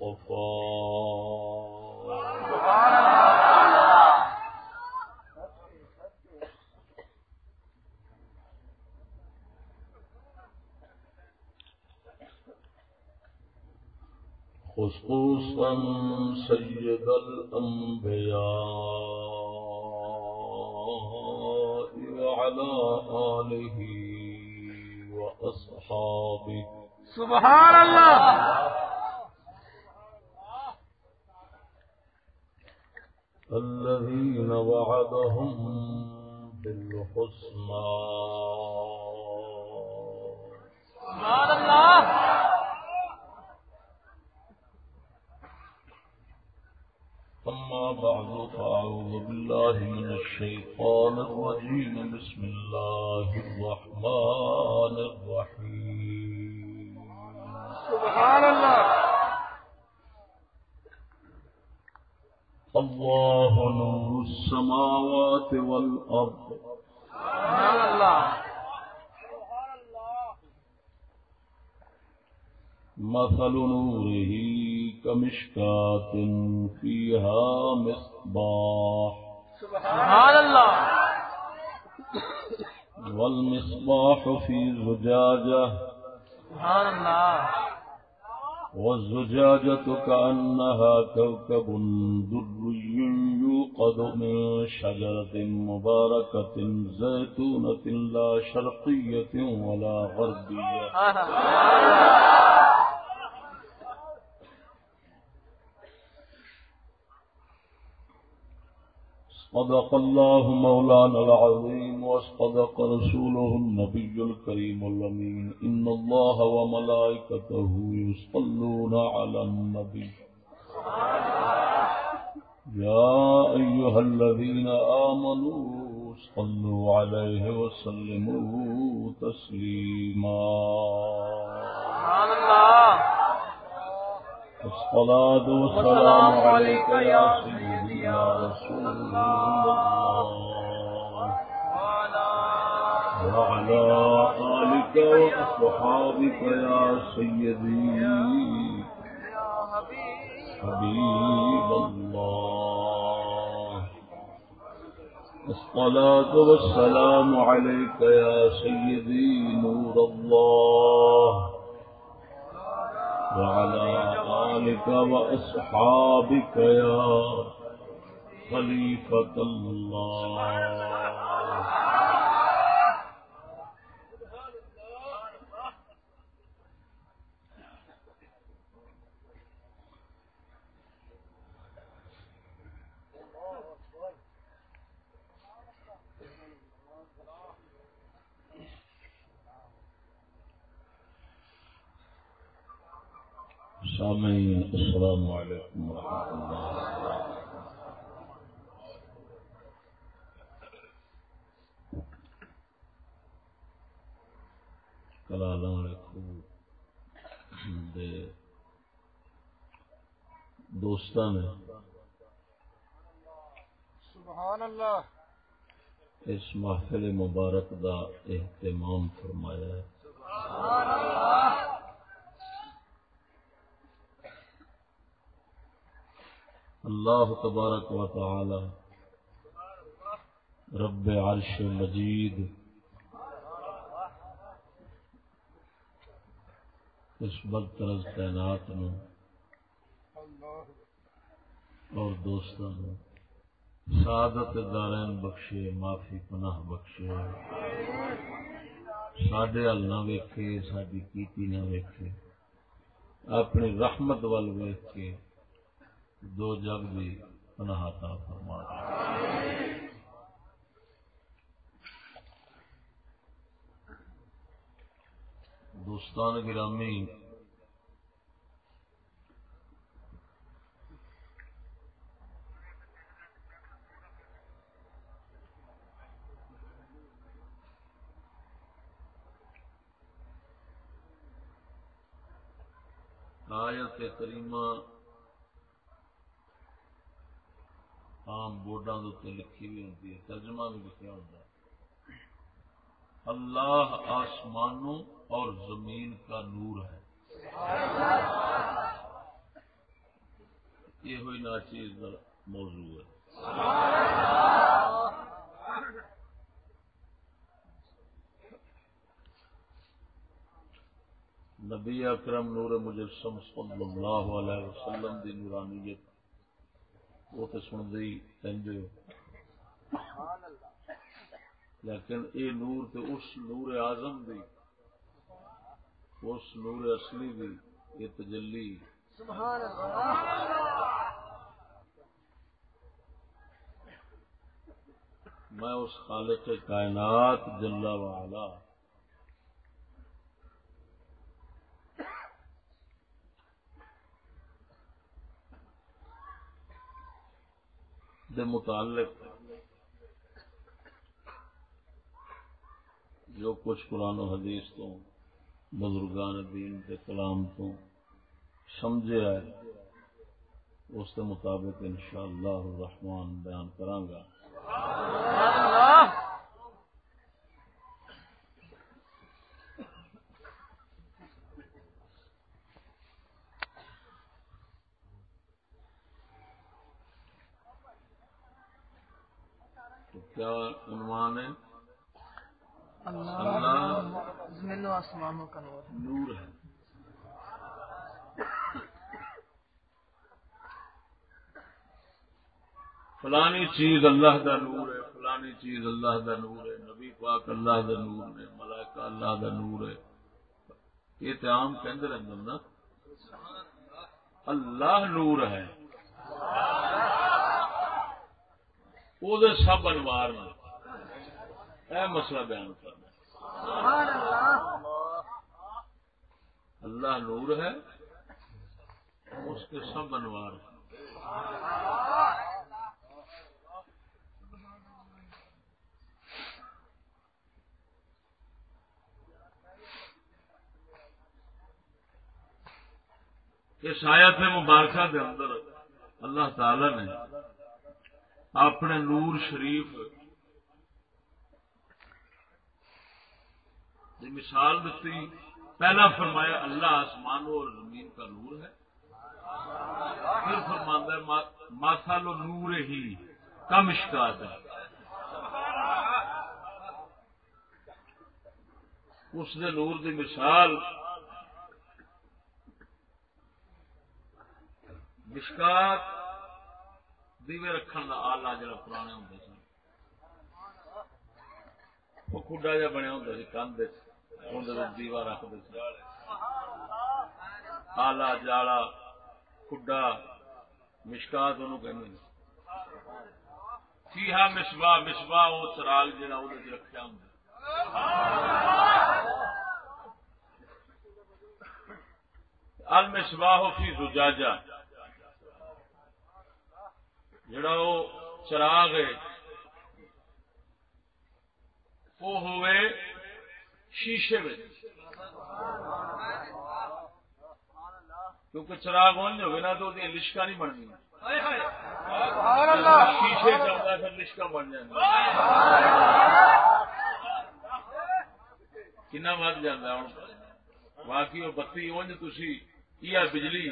اصطفى خصوصا سيد الأنبياء وعلى آله وأصحابه. سبحان الله. الذين وعدهم بالحسنى. سبحان الله. أما بعد فأعوذ بالله من الشيطان الرجيم. بسم الله الرحمن الرحيم. سبحان الله. الله نور السماوات والأرض. سبحان الله مثل نوره كمشكاة فيها مصباح. سبحان الله والمصباح في زجاجة. سبحان الله والزجاجة كأنها كوكب دري يوقد من شجرة مباركة زيتونة لا شرقية ولا غربية. صدق الله مولانا العظيم. وصدق رسوله النبي الكريم الأمين إن الله وملائكته يصلون على النبي يا أيها الذين آمنوا صلوا عليه وسلموا تسليما سبحان الله الصلاة والسلام عليك يا سيدي يا رسول الله وعلى آلك وأصحابك يا سيدي. حبيب الله. الصلاة والسلام عليك يا سيدي نور الله. وعلى آلك وأصحابك يا خليفة الله. سامعین السلام علیکم ورحمۃ اللہ دے نے سبحان اللہ اس محفل مبارک دا اہتمام فرمایا ہے۔ سبحان اللہ اللہ تبارک و تعالی رب عرش مجید اس برطرز تعینات نو اور دوستوں نو سعادت دارین بخشے، معافی پناہ بخشے۔ ساڈے ال نہ ویکھے ساری کیتی نہ ویکھے۔ اپنی رحمت وال ویکھ کے دو جگ بھی پناہ فرما دے دوستان گرامی آیت کریمہ عام بورڈوں کے لکھی بھی ہوتی ہے، ترجمہ بھی لکھا ہوتا ہے۔ اللہ آسمانوں اور زمین کا نور ہے۔ یہ ہوئی ناچیز موضوع ہے۔ نبی اکرم نور مجسم صلی اللہ علیہ وسلم دی نورانیت وہ تو سن دی کہندے لیکن اے نور تے اس نور اعظم دی، اس نور اصلی دی یہ تجلی۔ سبحان اللہ میں اس خالق کائنات جل وعلا دے متعلق جو کچھ قرآن و حدیث تو بزرگان دین کے کلام تو سمجھے ہے اس کے مطابق انشاءاللہ الرحمن بیان کرانگا۔ کیا عنوان ہے؟ اللہ آسمانوں کا نور نور ہے۔ فلانی چیز اللہ دا نور ہے فلانی چیز اللہ دا نور ہے نبی پاک اللہ دا نور ہے ملائکہ اللہ دا نور ہے۔ یہ تو عام کہندے رہندے نا۔ اللہ نور ہے۔ وہ سب انوار نے۔ اے مسئلہ بیان کرنا اللہ نور ہے۔ اس کے سب انوار اس آیت مبارکہ کے اندر اللہ تعالی نے اپنے نور شریف مثال دیتی پہلا فرمایا، اللہ آسمانوں اور زمین کا نور ہے۔ پھر فرماندہ ہے ماسا لو نور ہی، کم اشکات ہے۔ اس نے نور دی مثال، مشکات دیوے رکھن کا آلہ جڑا پرانے ہوں سن۔ وہ کھڈا جا بنیا ہوں سی کندھ اندر دیوا رکھتے سی آلہ جالا کھڈا، مشکات انہوں کہنے سیہا مسوا مسوا وہ چراغ جہاں وہ رکھا ہوں المسواہ فی زجاجہ۔ جڑا وہ چراغ ہے وہ ہوئے شیشے میں۔ کیونکہ چراغ اونج ہوئے نا تو لشکا نہیں بننی۔ شیشے چلتا پھر لشکا بن جانا کنا ود جانا ہوں۔ باقی وہ بتی اونج تھی یہ بجلی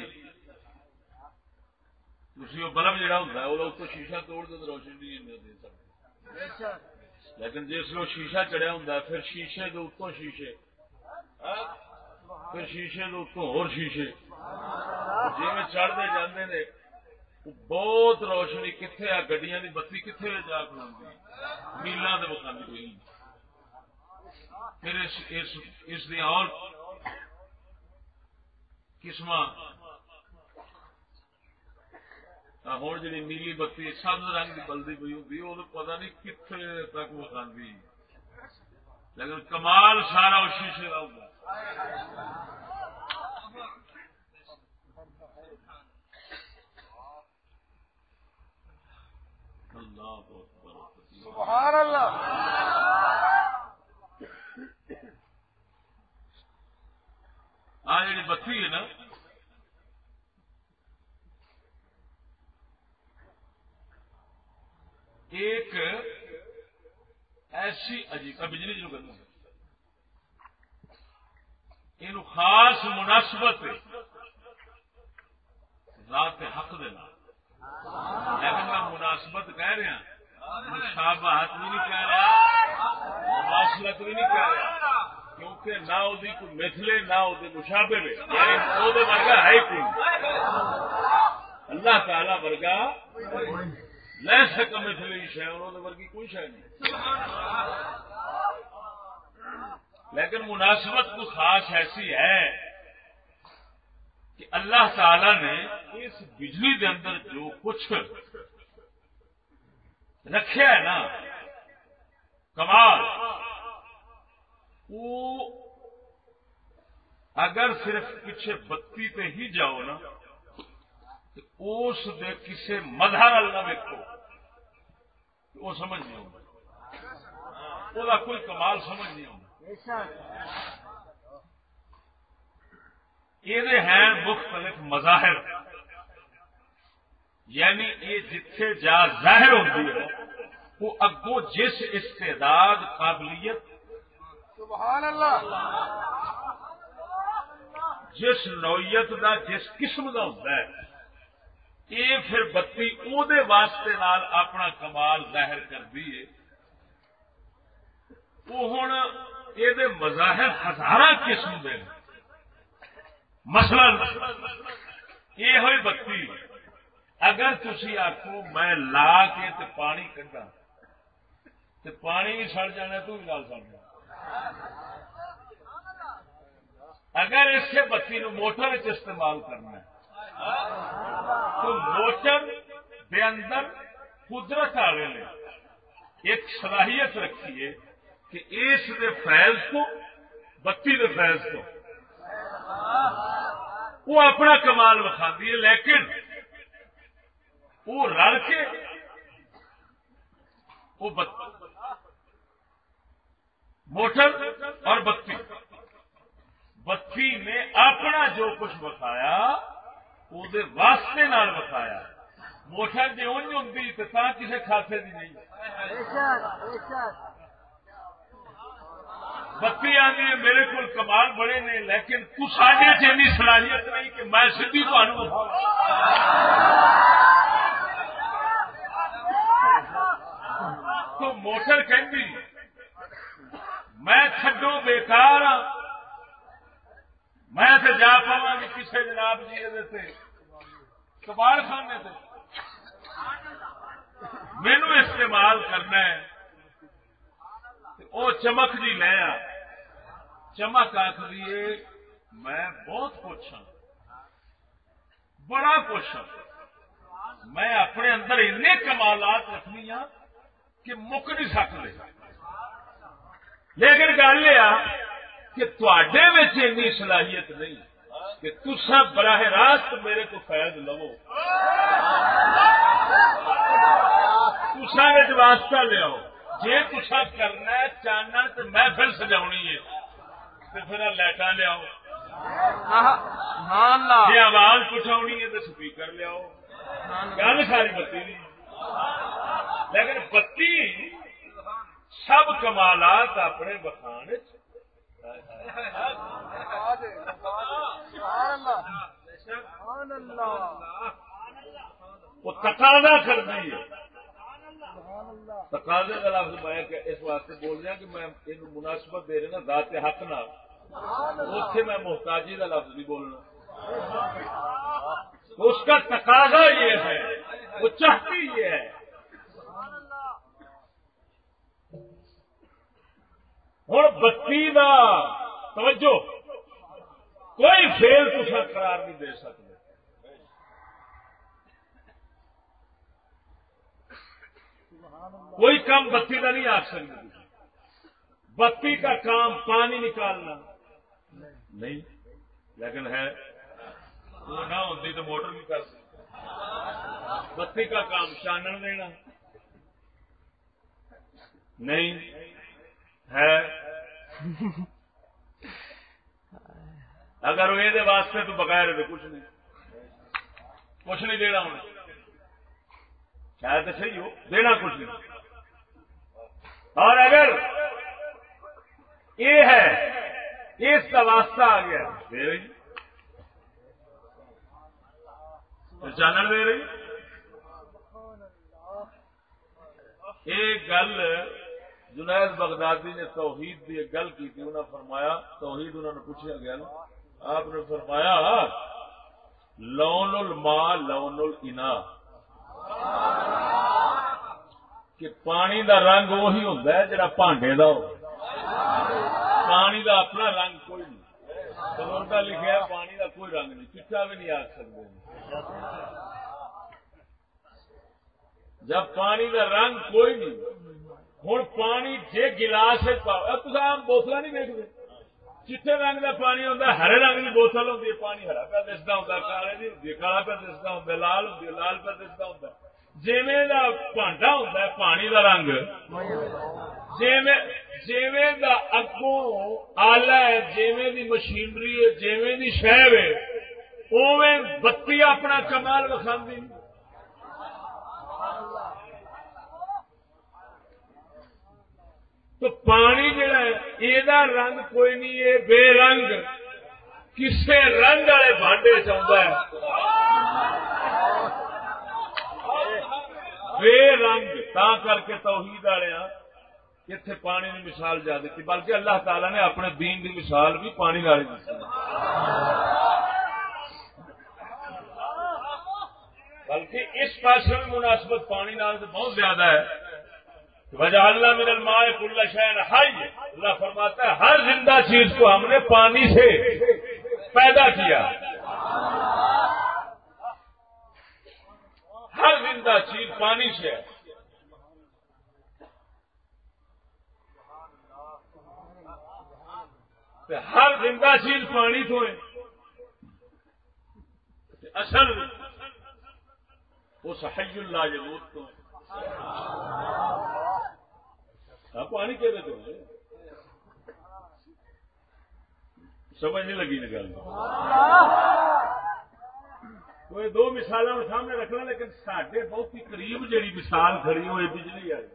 تھی وہ بلب جہا ہوں وہ تو شیشہ توڑ تو روشنی نہیں دے سکتے لیکن جس وہ شیشہ چڑیا ہوں پھر شیشے کے اتوں شیشے۔ پھر شیشے کے اتوں ہو شیشے۔ جی میں چڑھتے جانے نے بہت روشنی کتنے آ کی بتی کتنے جا کھلوں میلوں کے مقام کوئی پھر اس اس اس دی اور قسم ہوں جی نیلی بتی سبز رنگ کی بلدی پی ہوتی وہ پتا نہیں کتنے تک وہ کھانے لیکن کمال سارا شیشے کا ہوگا سبحان اللہ آ جی بتی ہے نا ایک ایسی عجیب بجلی جو کرنا یہ خاص مناسبت ذات حق دے لیکن میں مناسبت کہہ رہا ہاں۔ مشابہت بھی نہیں کہہ رہا۔ مواصلت بھی نہیں کہہ رہا۔ کیونکہ نہ وہ کوئی مثلے نہ وہ مشابے میں یعنی وہ ورگا ہے ہی کوئی۔ اللہ تعالی ورگا لے سکا مثلے شہ اور ورگی کوئی شہ نہیں۔ لیکن مناسبت کو خاص ایسی ہے کہ اللہ تعالی نے اس بجلی کے اندر جو کچھ رکھا ہے نا، کمال، وہ اگر صرف پیچھے بتی تے ہی جاؤ نا اس دے کسے مدہر اللہ ویکو وہ سمجھ نہیں آتا وہ کوئی کمال سمجھ نہیں آتا یہ ہیں مختلف مظاہر۔ یعنی یہ جتھے جا ظاہر ہوتی ہے وہ اگوں جس استعداد قابلیت سبحان اللہ۔ جس نوعیت دا جس قسم کا ہوتا ہے۔ یہ پھر بتی دے واسطے نال اپنا کمال ظاہر کر دیے وہ ہوں یہ مظاہر ہزار قسم دے مثلا یہ ہوئی بتی، اگر تھی آخو میں لا کے تے پانی کھا تو پانی بھی سڑ جانا تو بھی لال سڑ جانا۔ اگر اسے بتی نو موٹر استعمال کرنا ہے تو موٹر دے اندر قدرت والے نے۔ ایک صلاحیت رکھی ہے کہ اس دے فیض کو، بتی دے فیض کو۔ وہ اپنا کمال وکھا ہے، لیکن وہ رل کے وہ موٹر اور بتی۔ بتی نے اپنا جو کچھ بتایا وہ واسطے نال بتایا موٹر جی اونج ہوں تو کسی کھاتے کی نہیں بتی آدھی ہے میرے کو کمال بڑے نے لیکن کساڈے چینی صلاحیت نہیں کہ میں سیدھی تمہوں تو موٹر کہ میں تھڈو بےکار ہاں میں تو جا پا گی کسی جناب جی یہ کباڑ خانے سے مینو استعمال کرنا ہے۔ وہ چمک جی لیا چمک آخری میں بہت کچھ ہوں بڑا کچھ ہوں میں اپنے اندر این کمالات رکھنی ہوں کہ مک نہیں سکتے۔ لیکن گل یہ کہ تے این صلاحیت نہیں کہ تسا براہ راست میرے کو فیض لو۔ تسا واسطہ لیاؤ۔ جی تسا کرنا ہے چاننا تو محفل سجا ہے۔ تو پھر لائٹا لیاؤ۔ جی آواز پٹھاونی ہے تو سپیکر لیاؤ۔ گل ساری بتی نہیں۔ لیکن بتی سب کمالات اپنے بخان وہ تقاضا کر دی تقاضے کا لفظ میں اس واسطے بول رہا کہ میں یہ مناسبت دے رہا ذات حق نہ اتنے میں محتاجی کا لفظ نہیں بولنا۔ اس کا تقاضا یہ ہے، وہ چاہتی یہ ہے۔ ہوں بتی توجہ کوئی فیل تصا قرار نہیں دے سکتے۔ کوئی کام بتی کا نہیں آ سکتا بتی کا کام پانی نکالنا۔ نہیں، لیکن ہے۔ وہ نہ ہوتی تو موٹر بھی کر سکتی بتی کا کام چانن دینا نہیں ہے۔ اگر وہ یہ واسطے تو بغیر تو کچھ نہیں۔ کچھ نہیں دینا انہیں شاید تو صحیح ہو، دینا کچھ نہیں۔ اور اگر یہ ہے، اس کا واسطہ آ گیا۔ دے رہی۔ چانن دے رہی۔ ایک گل جنید بغدادی نے توحید کی گل کی تھی انہوں نے فرمایا، توحید انہوں نے پوچھا گیا نا آپ نے فرمایا، لون الما لون النا کہ پانی دا رنگ وہی ہوتا ہے جڑا پانڈے دا ہو۔ پانی دا اپنا رنگ کوئی نہیں۔ سمرتا لکھا ہے، پانی دا کوئی رنگ نہیں چٹا بھی نہیں آ سکتے جب پانی دا رنگ کوئی نہیں ہوں پانی جی گلاس عام بوتل نہیں دیکھتے چٹے رنگ کا پانی ہوتا ہرے رنگ کی بوتل ہوتی ہے، پانی ہرا پہ دستا ہوں کالے نہیں ہوتی کالا پہ دستا ہوں لال ہوتی لال پہ دستا ہوں جیویں دا پانڈا ہوتا ہے، پانی دا رنگ، جیویں دا اگوں آلہ ہے، جیویں دی مشینری ہے، جیویں دی شہ ہے اویں بتی اپنا کمال وکھاندی۔ تو پانی جڑا ہے یہ رنگ کوئی نہیں ہے بے رنگ۔ کسے رنگ والے بانڈے چاہتا ہے۔ بے رنگ، تا کر کے توحید والے ہاں، اتنے پانی کی مثال جا دیتی۔ بلکہ اللہ تعالی نے اپنے دین کی مثال بھی پانی والی دی۔ بلکہ اس پاس میں مناسبت پانی نال بہت زیادہ ہے۔ وجہ اللہ من الماء کل شہن حی اللہ فرماتا ہے، ہر زندہ چیز کو ہم نے پانی سے پیدا کیا۔ ہر زندہ چیز پانی سے۔ ہر زندہ چیز پانی تو ہے۔ اصل اس حی اللہ جمود تو پانی کہ سمجھ نہیں لگی نکل کوئی دو مثال سامنے رکھنا لیکن سڈے بہت ہی قریب جہی مثال کھڑی ہوئی بجلی آئی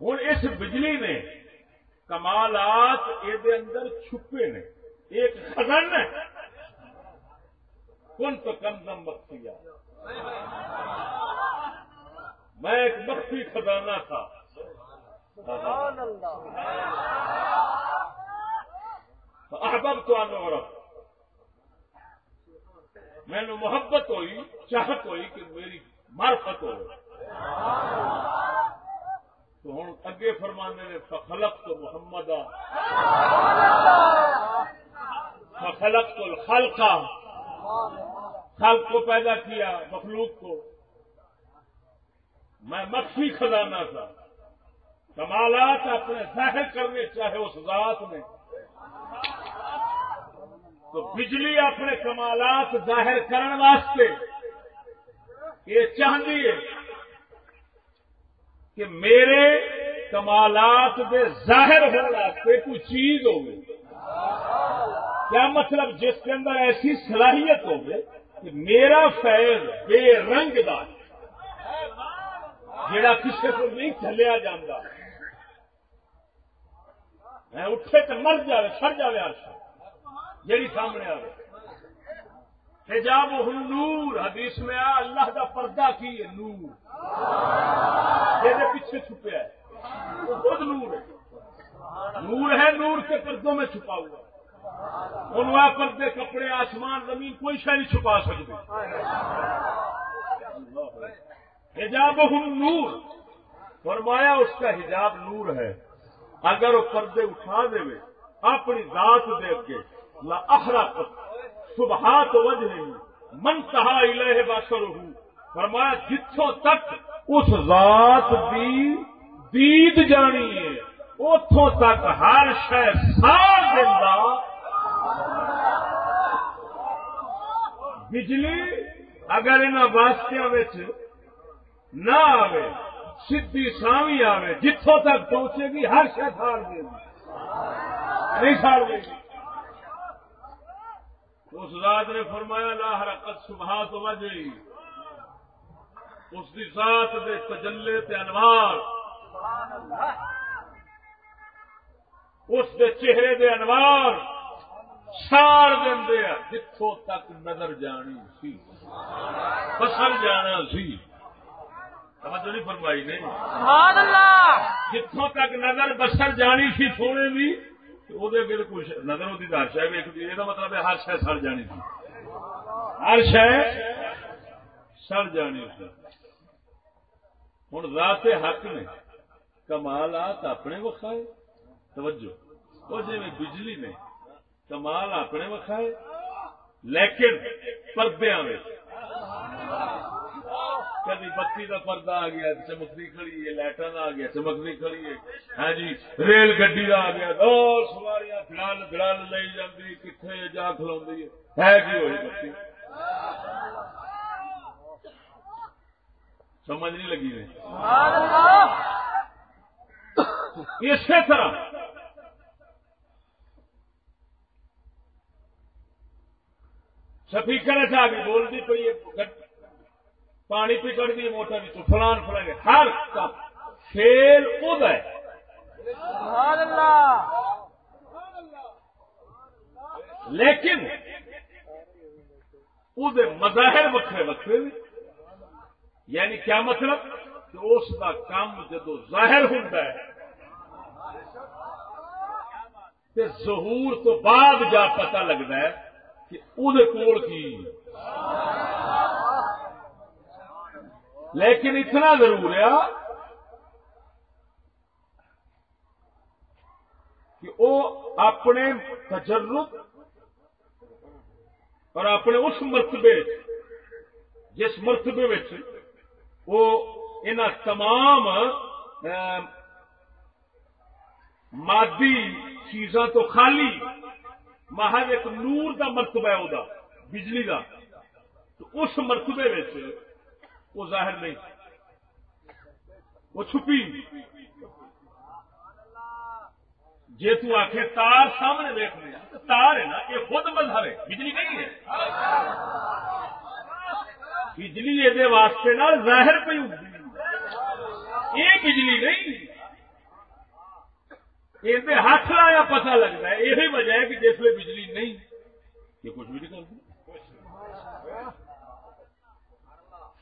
ہوں اس بجلی نے کمالات یہ اندر چھپے نے، ایک خزن ہے کن تو کم مکھیا میں ایک مکھی خزانہ تھا۔ احباب تو آنے اور میں نے محبت ہوئی چاہت ہوئی کہ میری مارفت ہو۔ تو ہوں اگے فرمانے نے فخلق تو محمد فخلق تو الخلقہ خلق کو پیدا کیا، مخلوق کو۔ میں مخفی خزانہ تھا۔ کمالات اپنے ظاہر کرنے چاہے اس ذات میں۔ تو بجلی اپنے کمالات ظاہر کرنے واسطے یہ چاہتی ہے کہ میرے کمالات دے ظاہر ہونے واسطے کوئی چیز ہوگی۔ کیا مطلب جس کے اندر ایسی صلاحیت ہوگی کہ میرا فیض بے رنگ دار جڑا کسی کو نہیں چلیا جاتا میں اٹھے تو مر جائے سر جائے عرصہ جیڑی سامنے آئے حجاب نور، حدیث میں آ، اللہ کا پردہ کی ہے نور۔ یہ پیچھے چھپیا ہے۔ وہ خود نور ہے۔ نور ہے، نور کے پردوں میں چھپا ہوا پردے کپڑے، آسمان، زمین، کوئی شہ نہیں چھپا سکتے حجاب ہوں نور۔ فرمایا اس کا حجاب نور ہے۔ اگر وہ پردے اٹھا دے اپنی ذات دے کے لا اخرق سبحات وجہ من کہا الہ باشر ہوں فرمایا جتوں تک اس ذات دی دید جانی ہے اتوں تک ہر شہ سار دینا بجلی اگر ان واسطیا نہ آئے سی سامی آئے جتوں تک پہنچے گی ہر شہ ساڑ دے گی۔ نہیں ساڑ دے گی۔ اس ذات نے فرمایا لا حرکت سبھا تو وجہ اس کی ذات دے تجلے تے انوار۔ اس دے چہرے دے انوار۔ سار دے جتوں تک نظر جانی سی۔ فصل جانا سی۔ توجہ نہیں فرمائی نہیں۔ سبحان اللہ جتوں تک نظر بسر جانی سی سونے بھی وہ کچھ نظر ہوتی ہر شہ ویکتی یہ مطلب ہے ہر شہ سڑ جانی تھی ہر شہ سڑ جانی ہوں رات حق نے کمالات اپنے وکھائے۔ توجہ۔ وہ جی بجلی نے کمال اپنے وکھائے لیکن پردے میں۔ کبھی بتی کا پردہ آ گیا چمکتی کھڑی ہے لائٹن آ گیا چمکتی کھڑی ہے۔ ہاں جی ریل گڈی کا آ گیا۔ دو سواریاں فلال فلال لے جاتی کتنے جا کھلو ہے؟ کی ہوئی بتی۔ سمجھ نہیں لگی نے اسی طرح سفیکر چ آ بولتی پی پانی پی چڑھ گئی موٹر بھی فلان فلان ہر کام۔ فیل اد ہے۔ لیکن مظاہر وکرے وکرے یعنی کیا مطلب؟ کہ اس کا کام جدو ظاہر ہوتا ہے ظہور تو بعد جا پتہ لگتا ہے۔ وہ کول کی لیکن اتنا ضرور ہے کہ وہ اپنے تجرب اور اپنے اس مرتبے، جس مرتبے وہ ان تمام مادی چیزاں تو خالی محض ایک نور دا مرتبہ ہے وہ بجلی کا تو اس مرتبے وہ ظاہر نہیں، وہ چھپی۔ جی تک تار سامنے دیکھ لیا تار ہے نا، یہ خود مظہر ہے، بجلی نہیں ہے۔ بجلی یہ واسطے نا ظاہر پہ یہ بجلی نہیں۔ یہ ہاتھ لایا پتا لگتا ہے، یہی وجہ ہے کہ جس میں بجلی نہیں۔ یہ کچھ بھی نہیں کرتی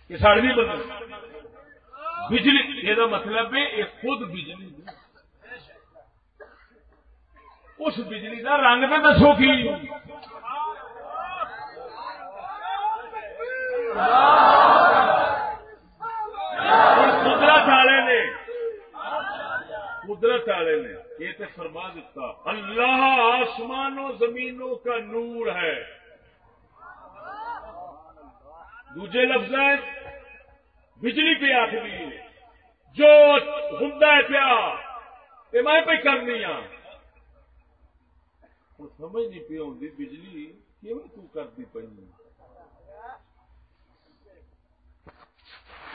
یہ سڑی بدل بجلی، یہ مطلب ہے، یہ خود بجلی۔ اس بجلی کا رنگ تو دسو کی۔ قدرت والے نے۔ قدرت والے نے۔ یہ تو فرما دیتا، اللہ آسمانوں زمینوں کا نور ہے۔ دوجے لفظ بجلی پہ آخری جو ہوں پیا یہ میں پہ کرنی ہوں سمجھ نہیں پی آتی بجلی کیوں کرتی پی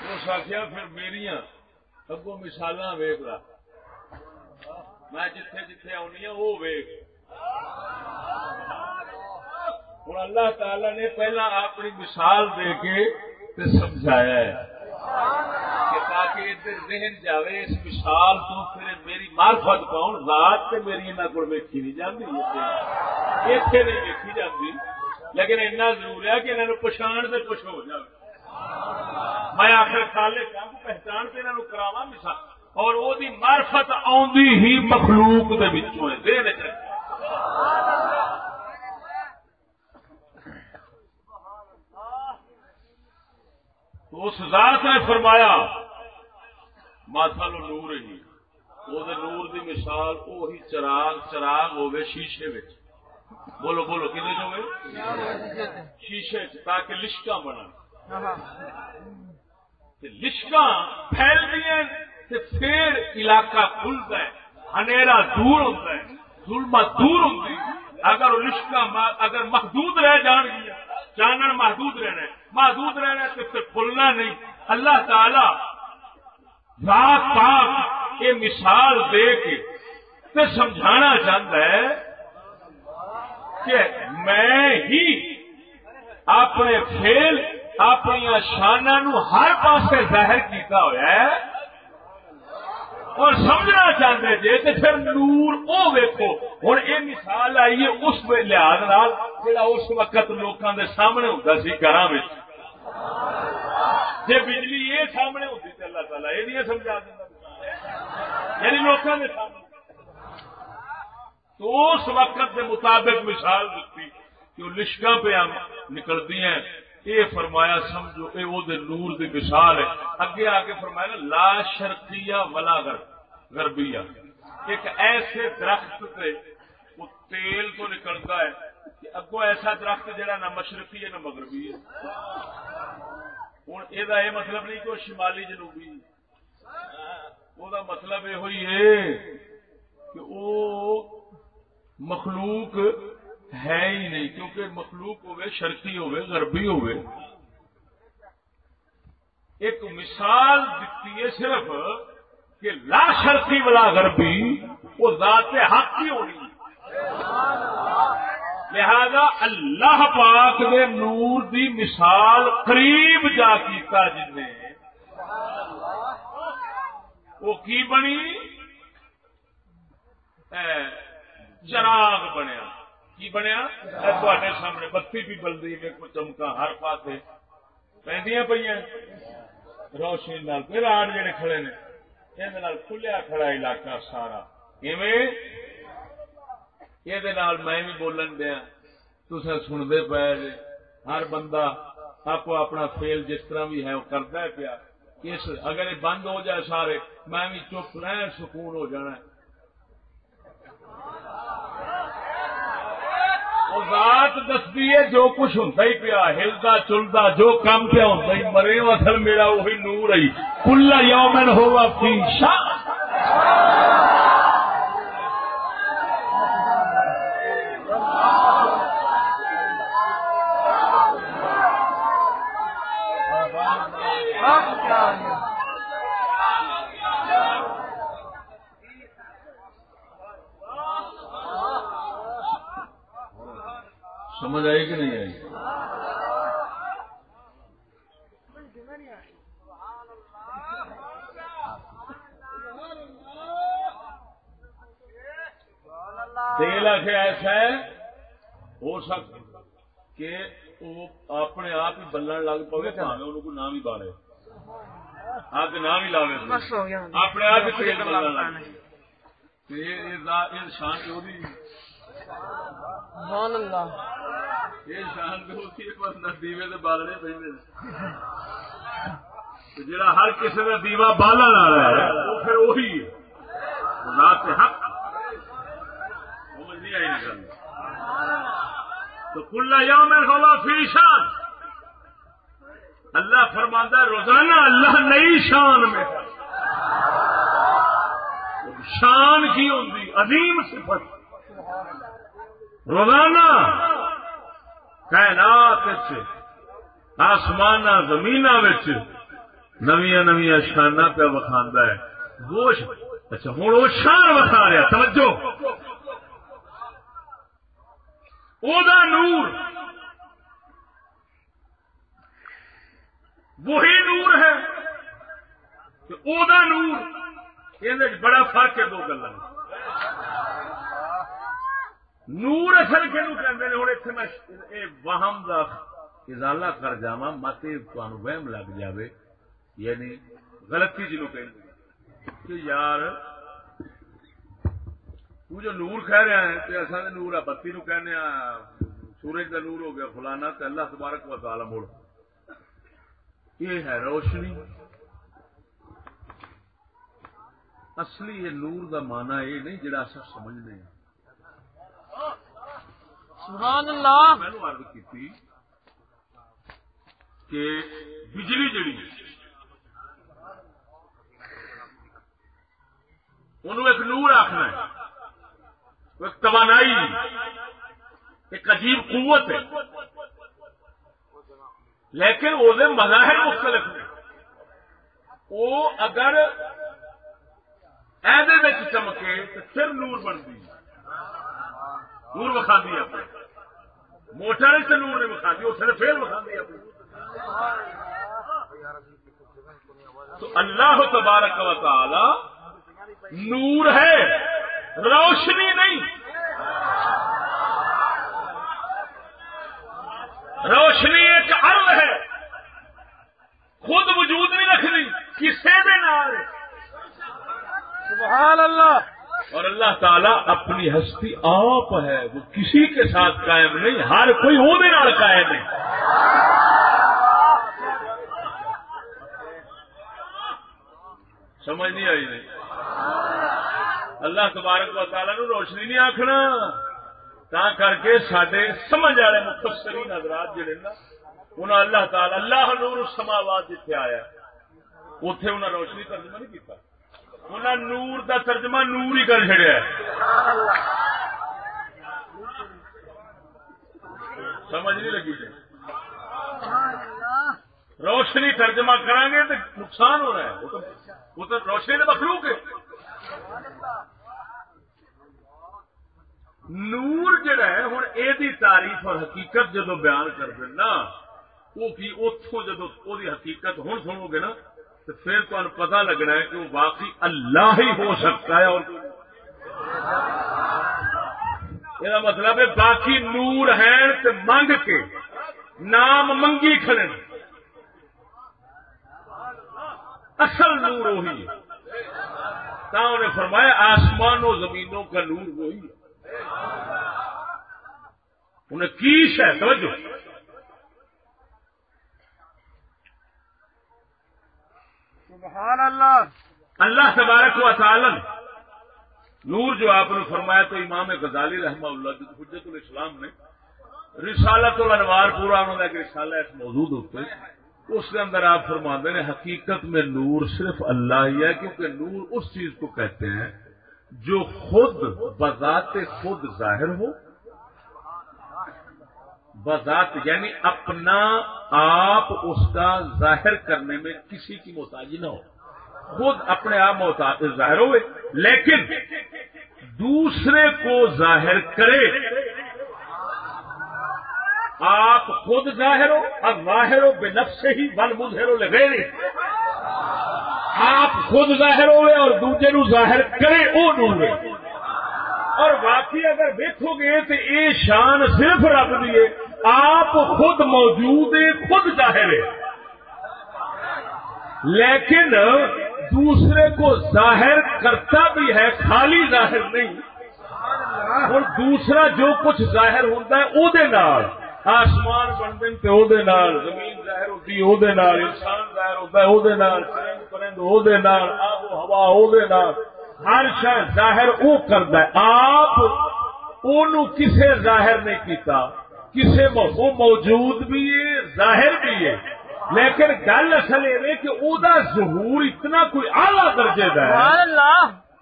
اس آخیا پھر میری اگوں مثال ویگ لا میں جتھے جتھے آنی ہوں وہ ویگ ہوں اللہ تعالی نے پہلا اپنی مثال دے کے سمجھایا ہے کہ تاکہ ادھر ذہن جاوے اس مثال تو پھر میری ذات سے میری انہوں کو ویکھی نہیں جاتی اتنے نہیں ویکھی جاتی لیکن اتنا ضرور ہے کہ انہوں پچھان سے کچھ ہو جائے میں آخر خالے کا پہچان سے انہوں کراوا مثال اور وہ مارفت آدھی ہی مخلوق کے بچوں ذہن چ تو اس ذات نے فرمایا ماسا لو نور ہی۔ وہ نور دی مثال وہی چراغ چراغ ہوگی شیشے بچ بولو بولو کھے جو گے شیشے تاکہ لشکا بنا لشکا پھیل دیا پھر علاقہ کھلتا ہے ہنیرا دور ہوتا ہے ظلمہ دور ہوتی اگر لشکا اگر محدود رہ جان گیا، جانن محدود رہنا ہے محدود رہنا تو پھر کھلنا نہیں۔ اللہ تعالی رات پاک یہ مثال دے کے تو سمجھانا چاہتا ہے کہ میں ہی اپنے فیل اپنی شانہ نو ہر پاسے ظاہر کیتا ہوا ہے۔ اور سمجھنا چاہتے جی تو پھر نور وہ ویکو ہوں یہ مثال آئی ہے اس لحاظ جا اس وقت لوگوں کے سامنے ہوتا سی گھر جی بجلی یہ سامنے ہوتی تو اللہ تعالیٰ یہ نہیں سمجھا دینا یعنی لوگوں کے سامنے۔ تو اس وقت کے مطابق مثال دیتی کہ وہ لشکا پہ نکلتی ہیں۔ یہ فرمایا سمجھو، اے وہ دے نور دی مثال ہے۔ اگے آ کے فرمایا نا، لا شرقیہ ولا غرب، غربیہ۔ ایک ایسے درخت سے وہ تیل تو نکلتا ہے کہ اگو ایسا درخت جہاں نہ مشرقی ہے نہ مغربی ہے۔ ہوں یہ مطلب نہیں کہ وہ شمالی جنوبی وہ مطلب یہ ہوئی ہے کہ وہ مخلوق ہے ہی نہیں، کیونکہ مخلوق ہوئے، شرقی ہوئے، غربی ہوئے۔ ایک مثال دیتی ہے صرف کہ لا شرقی والا غربی، وہ ذات حق ہی ہونی۔ لہذا اللہ پاک دے نور دی مثال قریب جا کیتا جن نے وہ کی بنی؟ چراغ بنیا۔ کی بنیا؟ تے سامنے بتی بھی بلدی میں کو چمکا ہر پاس پہ پہ روشنی نال پھر آڑ جڑے کھڑے نے یہ کھلیا کھڑا علاقہ سارا۔ یہ میں بھی بولن دیا تصا سنتے پے ہر بندہ آپ اپنا فیل جس طرح بھی ہے وہ کرتا ہے پیا۔ اس اگر یہ بند ہو جائے سارے، میں بھی چپ رہ سکون ہو جانا۔ ہے ذات دستی ہے، جو کچھ ہوں ہی پیا ہلتا چلتا جو کام پیا ہوں ہی، مرے اصل میرا وہی نور ہی۔ کلا یومن ہوا فی شاہ سمجھ آئی کہ نہیں آئی؟ تیل آخر ایسا ہے ہو سکتا کہ وہ اپنے آپ ہی بلن لگ پے ان کو نام ہی بالے آپ نام ہی لاوے اپنے آپ ہی تیل بلن لگ۔ یہ شان پہ جڑا ہر کسی کا دیوا بالن والا ہے وہ پھر وہی رات حق۔ سمجھ نہیں آئی نکل۔ تو کلا یا میں بولا فی شان۔ اللہ فرماندہ روزانہ اللہ نئی شان میں۔ شان کی ہوں عظیم صفت۔ روزانہ کائنات آسمان زمین نویا نویا شانہ پہ وکھانا ہے۔ وہ اچھا ہوں وہ شان وکھا رہا توجہ۔ او دا نور۔ وہی نور ہے او دا نور یہ بڑا فرق ہے دو گلا نور اصل کہ ہوں اتنے میں وہم کا ازالہ کر جا مت وہم لگ جاوے۔ یعنی غلطی جنوب کہ یار، تو جو نور کہہ رہا ہے، تو ایسا نور ہے بتی نو کہنے سورج کا نور ہو گیا، فلانا تو اللہ تبارک و تعالی مڑ یہ ہے روشنی۔ اصلی یہ نور کا مانا یہ نہیں، جڑا سب سمجھنے ہیں۔ سبحان اللہ. میں نے عرض کی کہ بجلی جڑی انہوں ایک نور آخنا ہے، ایک توانائی، ایک عجیب قوت ہے۔ لیکن وہ مظاہر مختلف نے وہ اگر ایسے چمکے تو پھر نور بنتی نور وکھا دی اپنے موٹر سے نور نے بکھا دی اسے فیل بکھا اپنی۔ تو اللہ تبارک و تعالی نور ہے، روشنی نہیں۔ روشنی ایک ارد ہے۔ خود وجود نہیں رکھنی کسی بھی نال سبحان اللہ۔ اور اللہ تعالیٰ اپنی ہستی آپ ہے، وہ کسی کے ساتھ قائم نہیں، ہر کوئی وہ قائم ہے۔ سمجھ نہیں آئی نہیں۔ اللہ تبارک و تعالیٰ نو روشنی نہیں آخنا تا کر کے سڈے سمجھ والے مختصرین حضرات جڑے نا انہوں اللہ تعالی اللہ نور سماوات جتنے آیا اتے انہیں روشنی ترجمہ نہیں کیتا۔ انہیں نور دا ترجمہ نور ہی کر چڑیا سمجھ نہیں لگی جی۔ روشنی ترجمہ کریں گے تو نقصان ہو رہا ہے۔ وہ تو وہ تو روشنی تو مخلوق ہے۔ نور جڑا ہے ہوں یہ تعریف اور حقیقت جدو بیان کر دینا، وہ کی اتوں جدو وہ حقیقت ہوں سنو گے نا تو پھر تمہیں پتا لگنا ہے کہ وہ واقعی اللہ ہی ہو سکتا ہے اور یہ مطلب ہے باقی نور ہے تو منگ کے نام منگی کھڑے اصل نور وہی ہے۔ انہیں فرمایا آسمانوں زمینوں کا نور وہی ہے۔ انہیں کیش ہے؟ توجہ۔ سبحان اللہ۔ اللہ تبارک و تعالی نور جو آپ نے فرمایا تو امام غزالی رحمہ اللہ حجت الاسلام نے رسالت الانوار پورا انہوں نے ایک رسالہ اس موجود ہوتے اس کے اندر آپ فرما نے حقیقت میں نور صرف اللہ ہی ہے کیونکہ نور اس چیز کو کہتے ہیں جو خود بذات خود ظاہر ہو بذات یعنی اپنا آپ اس کا ظاہر کرنے میں کسی کی محتاجی نہ ہو۔ خود اپنے آپ محتاج، ظاہر ہوئے، لیکن دوسرے کو ظاہر کرے۔ آپ خود ظاہر ہو اور ظاہر ہو، بے نفس سے ہی بل مظہر لگے آپ خود ظاہر ہوئے اور دوسرے نو ظاہر کرے، وہ نور اور باقی اگر دیکھو گے تو یہ شان صرف رب دیے آپ خود موجود ہے خود ظاہر ہے لیکن دوسرے کو ظاہر کرتا بھی ہے، خالی ظاہر نہیں۔ اور دوسرا جو کچھ ظاہر ہوتا ہے وہ آسمان بنتے تے او دے نال، زمین ظاہر ہوتی او دے نال۔ انسان ظاہر ہوتا ہے، او دے نال۔ چرند پرند او دے نال۔ آب و ہوا، او دے نال۔ ہر شہر ظاہر او کردا ہے۔ آپ اونوں کسے ظاہر نہیں کیتا۔ کسے وہ موجود بھی ہے ظاہر بھی ہے۔ لیکن گل اصل یہ کہ او دا ظہور اتنا کوئی اعلی درجے دا ہے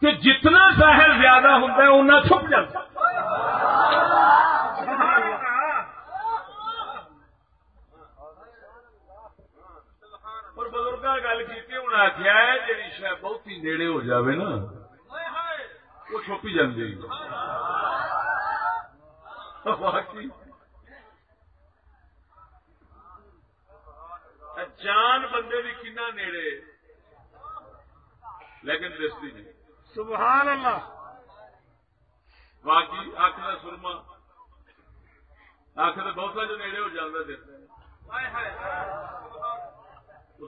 کہ جتنا ظاہر زیادہ ہوتا ہے اتنا چھپ جاتا گل کی ہوں آخیا ہے جی شاید بہت ہی نیڑے ہو جاوے نا وہ چھپی جاتی جان بندے بھی کنا نیڑے لیکن دستی نہیں۔ سبحان اللہ۔ باقی اک کا سرما اک تو بہت جو نیڑے ہو جاتا دیکھتے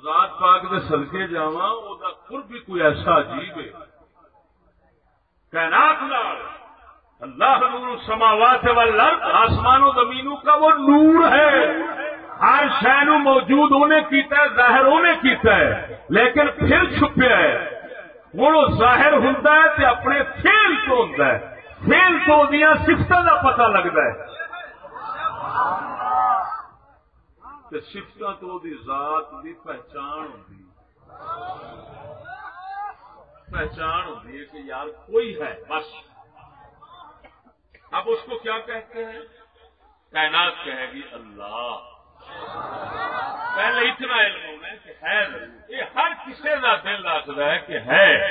ذات پاک دے سلکے جا خر بھی کوئی ایسا عجیب ہے۔ کائنات لال اللہ نور سماوات والارض آسمان و زمینوں کا وہ نور ہے۔ ہر شہ موجود ہونے کیتا ہے ظاہر ہونے کیتا ہے لیکن پھر چھپیا ہے۔ ہوں ظاہر ہوتا ہے تو اپنے فیل تو ہوتا ہے۔ فیل تو دیا سفتوں کا پتہ لگتا ہے۔ سفت تو دی ذات دی پہچان ہوتی پہچان ہوتی ہے کہ یار کوئی ہے، بس۔ اب اس کو کیا کہتے ہیں؟ کائنات کہے گی اللہ۔ پہلے اتنا علم ہونا ہے کہ ہے یہ ہر کسی کا دل رکھتا ہے کہ ہے۔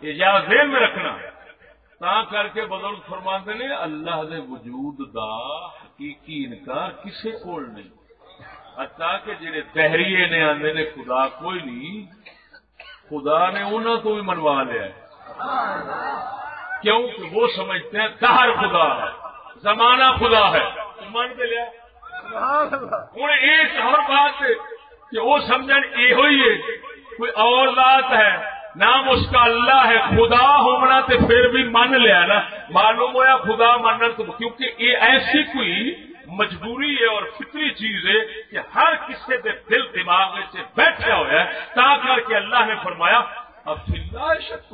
یہ یا ذہن میں رکھنا۔ تا کر کے بزرگ فرماندے نے، اللہ دے وجود دا حقیقی انکار کسے کول نہیں۔ حتیٰ کہ جڑے تحریے نے آندے نے، خدا کوئی نہیں۔ خدا نے انہوں تو بھی منوا لیا ہے۔ کیوں کہ وہ سمجھتے ہیں، دہر خدا ہے، زمانہ خدا ہے۔ من کے لیا۔ اللہ۔ ہوں ایک اور بات کہ وہ سمجھ یہ کوئی اور ذات ہے نام اس کا اللہ ہے خدا ہونا تو پھر بھی من لیا نا۔ معلوم ہوا خدا مننا تو کیونکہ یہ ایسی کوئی مجبوری ہے اور فطری چیز ہے کہ ہر کسی کے دل دماغ سے بیٹھا ہوا ہے تا کر کے اللہ نے فرمایا اب فلّہ شک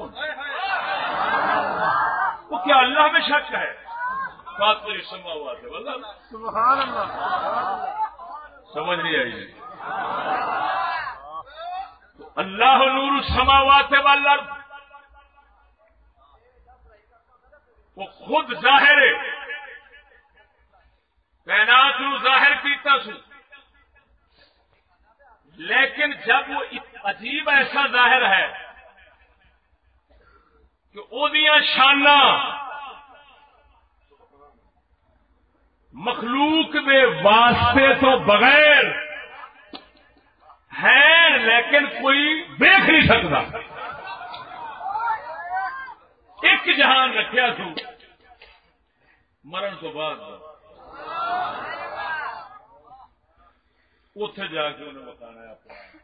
وہ کیا اللہ میں شک ہے؟ بات میری سما ہوا تھا بولنا۔ سبحان اللہ۔ سمجھ نہیں آئی۔ اللہ نور السماوات والارض۔ وہ خود ظاہر ہے۔ کائنات نو ظاہر کیتا سو۔ لیکن جب وہ عجیب ایسا ظاہر ہے کہ وہ شانہ مخلوق دے واسطے تو بغیر ہے لیکن کوئی دیکھ نہیں سکتا۔ ایک جہان رکھیا سو مرن تو بعد۔ اتے جا کے انہیں بتانا اپنا۔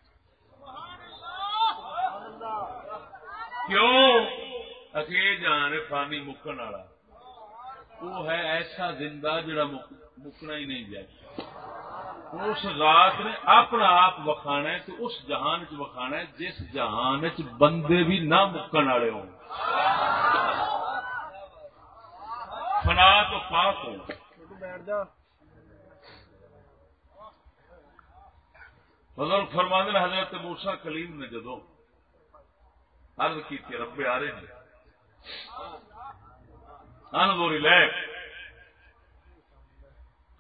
کیوں؟ اکی جان فانی مکن والا۔ وہ ہے ایسا زندہ جڑا مکنا ہی نہیں جائے۔ اس ذات نے اپنا آپ وکھانا ہے تو اس جہان چ وکھانا ہے جس جہان چ بندے بھی نہ مکن والے ہو فنا تو پاک ہو بیٹھ فرماند حضرت موسا کلیم نے جدو عرض کی تھی ربے آ رہے ہیں۔ انگوری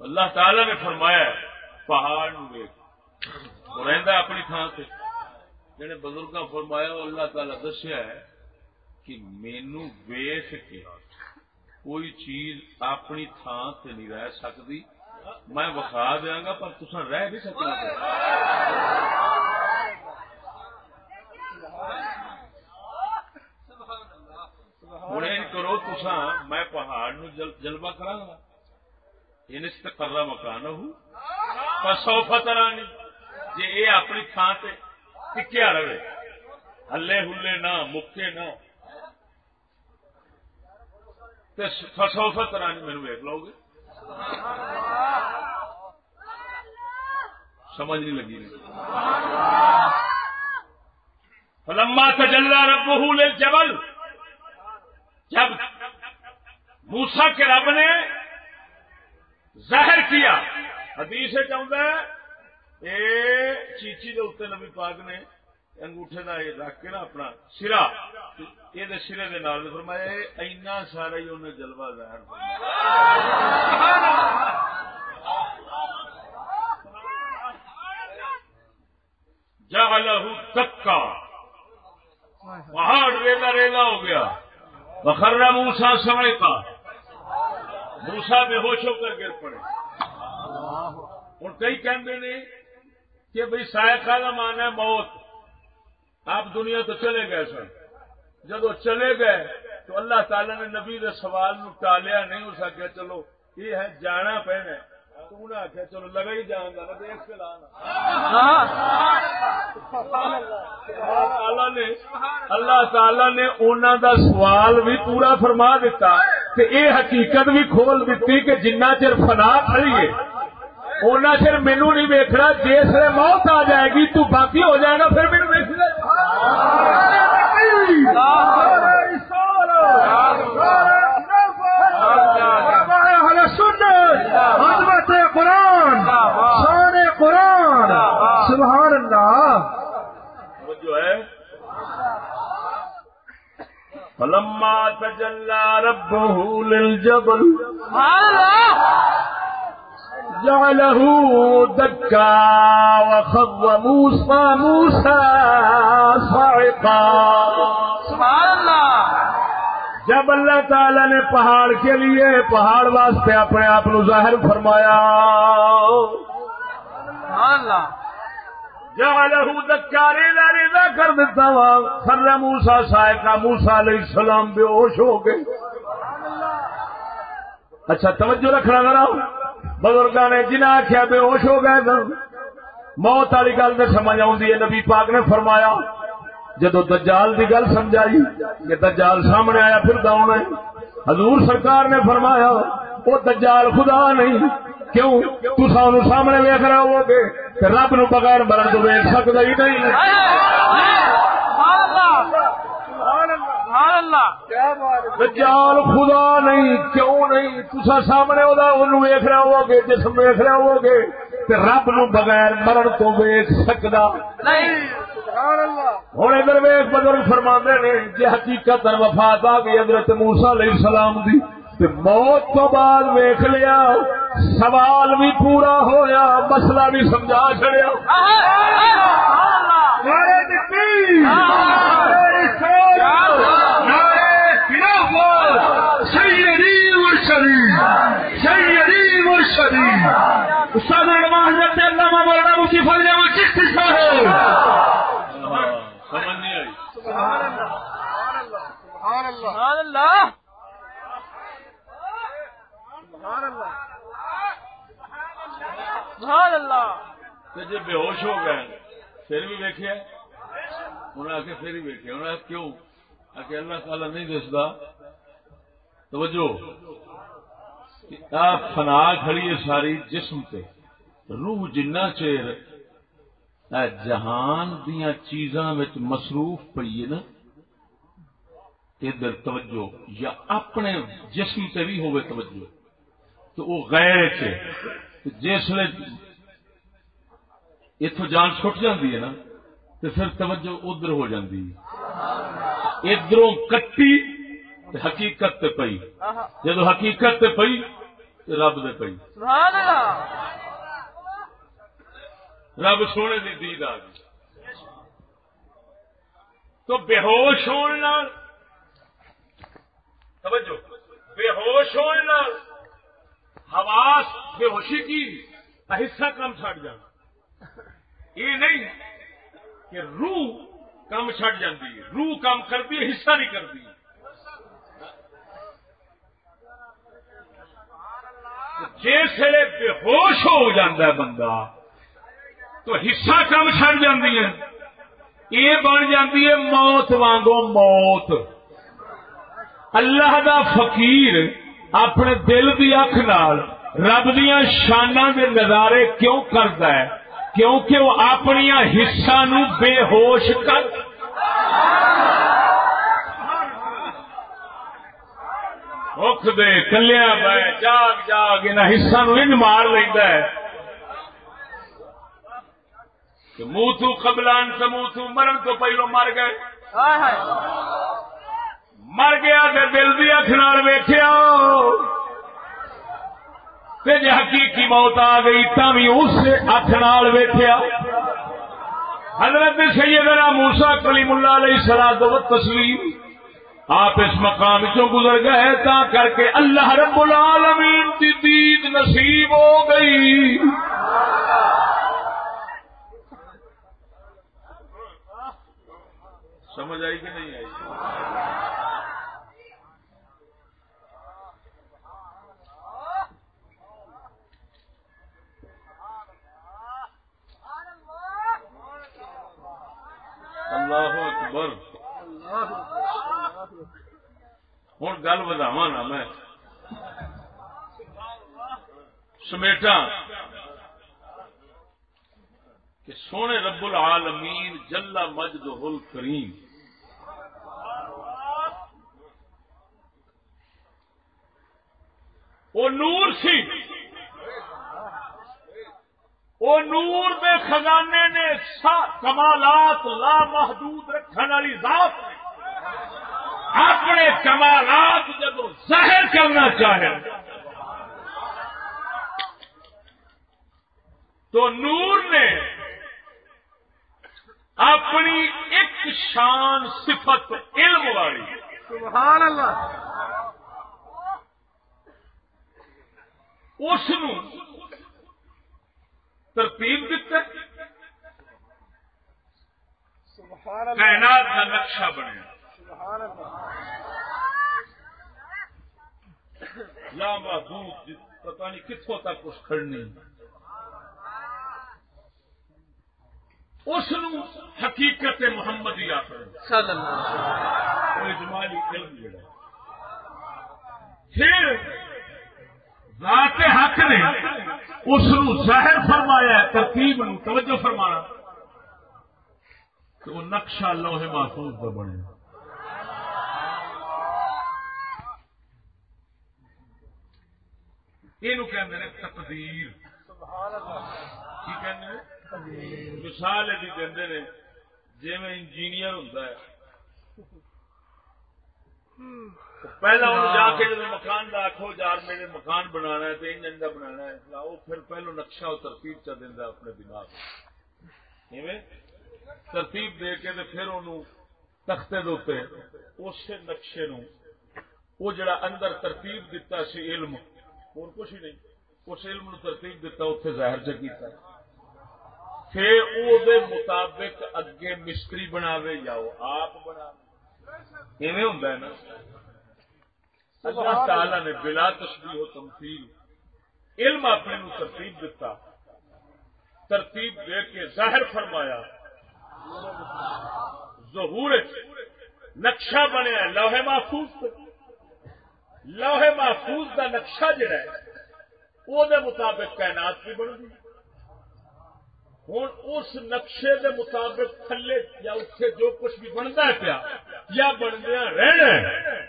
اللہ تعالی نے فرمایا پہاڑ رہتا اپنی تھان سے جہے بزرگ فرمایا اللہ تعالی دسیا ہے کہ مینو ویس کے کوئی چیز اپنی تھان سے نہیں رہ سکتی۔ میں وکھا دیا گا، پر تصا رہ نہیں سکنا۔ ہوں کرو تسا میں پہاڑ نو جل جلبہ کرا گا انست کرا مکان ہوں سو فترانی جی یہ اپنی تھان سے ٹکیا رہے ہلے ہلے نہ مکے نہ سو فترانی میرے ویک لو گے سمجھ نہیں لگی فلما تجلا ربہ للجبل جب موسا کے رب نے ظاہر کیا، حدیث چاہتا ہے اے چیچی دے اتنے نبی پاک نے انگوٹھے کا یہ رکھ کے نا اپنا سرا یہ سرے کے نال فرمایا اینا سارا ہی انہیں جلوہ ظاہر جعلہ تکا، پہاڑ ریلا ریلا ہو گیا۔ بخرا موسا سمے کا موسا بے ہوش ہو کر گر پڑے. اور کئی کہتے نے کہ بھائی سائقہ کا مان ہے موت. آپ دنیا تو چلے گئے سر جب وہ چلے گئے تو اللہ تعالی نے نبی دے سوال نو ٹالیا نہیں. ہو سکیا چلو، یہ ہے جانا پینا تو آخیا چلو لگا ہی جان گا دیکھ کے لانا نے، اللہ تعالی نے انہوں دا سوال بھی پورا فرما دیتا کہ اے حقیقت بھی کھول دیتی کہ جنہ چر فنا کھڑیے اونا چر مینو نہیں ویکنا جس موت آ جائے گی تو باقی ہو جائے گا، پھر مینو ویک حضرت قرآن شان قرآن سبحان اللہ جو ہے فلما تجلى ربه للجبل جعله دكا وخض موسى موسى صعقا. سبحان اللہ جب اللہ تعالی نے پہاڑ کے لیے پہاڑ واسطے اپنے آپ ظاہر فرمایا. سبحان اللہ جعلہ دکارے لاریدہ کر دیتا وا۔ خر موسا سائقہ موسا علیہ السلام بے ہوش ہو گئے۔ اچھا توجہ رکھنا ذرا۔ بزرگاں نے جنہ آخیا بے ہوش ہو گئے سن، موت والی گل تو سمجھ آئی نبی پاک نے فرمایا، جدو دجال دی گل سمجھائی، کہ دجال سامنے آیا پھر داؤن ہے۔ حضور سرکار نے فرمایا، وہ دجال خدا نہیں، کیوں؟ تو سانو سامنے ویخ رہے ہو گے رب نو بغیر مرن تو ویک سکتا ہی نہیں۔ سبحان دجال خدا نہیں، کیوں نہیں؟ تسا سامنے وہ ویخ رہے ہو گے، جسم ویخ رہے ہو گے رب نو بغیر مرن تو ویک سکتا نہیں ہوں ادھر ویخ بزرگ فرما نے جی حقیقت وفات آ گئی حضرت موسا علیہ السلام دی تے موت تو بعد ویخ لیا سوال بھی پورا ہویا مسئلہ بھی سمجھا چڑیا استاد علامہ حضرت علامہ مولانا مفتی فضل احمد چشتی صاحب سمجھ نہیں آئی سبحان اللہ۔ سبحان اللہ۔ سبحان اللہ۔ سبحان اللہ سبحان اللہ تے جی بے ہوش ہو گئے پھر بھی ویکیا انہیں آ کے پھر ہی ویکیا انہیں کیوں؟ آ کے اللہ تعالی نہیں دستا۔ توجہ۔ فنا کھڑی ہے ساری جسم تے روح جنہ چیر اے جہان دیا چیزاں وچ مصروف پئی ہے نا ادھر توجہ یا اپنے جسم تے بھی ہوئے توجہ تو وہ غیر چ جسے اتو جان چھٹ جاتی ہے نا تو پھر توجہ ادھر ہو جاتی ادھروں کٹی حقیقت تے پئی۔ جدو حقیقت تے پئی رب دے پئی۔ سبحان اللہ۔ رب سونے دی دید آ گئی۔ تو بے ہوش ہونے توجہ۔ بے ہوش ہونے حواس بے ہوشی کی حصہ کم چھٹ جانا۔ یہ نہیں کہ روح کم چھٹ جاتی ہے۔ روح کم کرتی ہے، حصہ نہیں کرتی۔ جس ویلے بے ہوش ہو جاتا ہے بندہ تو حصہ کم چھڑ جاتی ہے۔ یہ بن جاتی ہے موت وانگو موت۔ اللہ دا فقیر اپنے دل دی اکھ نال رب دیا شانہ دے نظارے کیوں کرتا ہے؟ کیونکہ وہ اپنی حصہ نو بے ہوش کر۔ دے کلیا بہ جاگ جاگ انہیں حصہ نو ان مار لینا ہے۔ کہ منہ تو قبلان سے منہ تو مرن تو پہلو مر گئے۔ مر گیا تے دل دی اکھ نال ویکھیا۔ تے جے حقیقی موت آ گئی تاں بھی اس اکھ نال ویکھیا۔ حضرت سیدنا موسیٰ کلیم اللہ علیہ الصلوۃ و تسلیم آپ اس مقام چوں گزر گئے تا کر کے اللہ رب العالمین دی دید نصیب ہو گئی۔ سمجھ آئی کہ نہیں آئی؟ اللہ اکبر۔ ہوں گل بداوا نا میں۔ سمیٹا کہ سونے رب العالمین جلا مجد ہل کریم وہ نور سی۔ وہ نور دے خزانے نے سا- کمالات لا محدود رکھنے والی ذات نے۔ اپنے کمالات جب ظاہر کرنا چاہے، تو نور نے اپنی ایک شان صفت علم والی۔ سبحان اللہ اس ترتیب دیتا کائنات کا نقشہ بنیا۔ سبحان اللہ لا محدود جس- پتہ نہیں کتوں تک اس کھڑنی۔ اس حقیقت محمد ہی اجمالی علم جڑا پھر ذات حق نے اس ظاہر فرمایا ہے، ترتیب توجہ فرمانا۔ کہ وہ نقشہ لوہے محفوظ پر بنے۔ یہ تقدیر۔ کی؟ مثال یہ کہتے ہیں جی میں انجینئر ہوتا ہے۔ پہلا جا کے جب مکان کا آخو یار میرے مکان بنانا ہے، تو انجن کا بنانا ہے۔ وہ پھر پہلو نقشہ اور ترتیب چ دینا اپنے دماغ ترتیب دے کے تے پھر انہوں تختے دوتے اس نقشے نو وہ جڑا اندر ترتیب دیتا سی علم اور کچھ ہی نہیں۔ اس علم نو ترتیب دیتا اتنے ظاہر چ کیتا۔ پھر او دے مطابق اگے مستری بناوے یا وہ آپ بناوے۔ ایویں ہوندا ہے نا؟ اللہ تعالی نے بلا تشبیہ و تمثیل علم اپنے نو ترتیب دیتا ترتیب دے کے ظاہر فرمایا، ظہور نقشہ بنیا لوہے محفوظ لوہے محفوظ دا نقشہ جڑا ہے وہ دے مطابق کائنات بھی بن گئی ہوں، اس نقشے دے مطابق تھلے یا اتنے جو کچھ بھی بنتا ہے پیا، یا بندیا رہنا ہے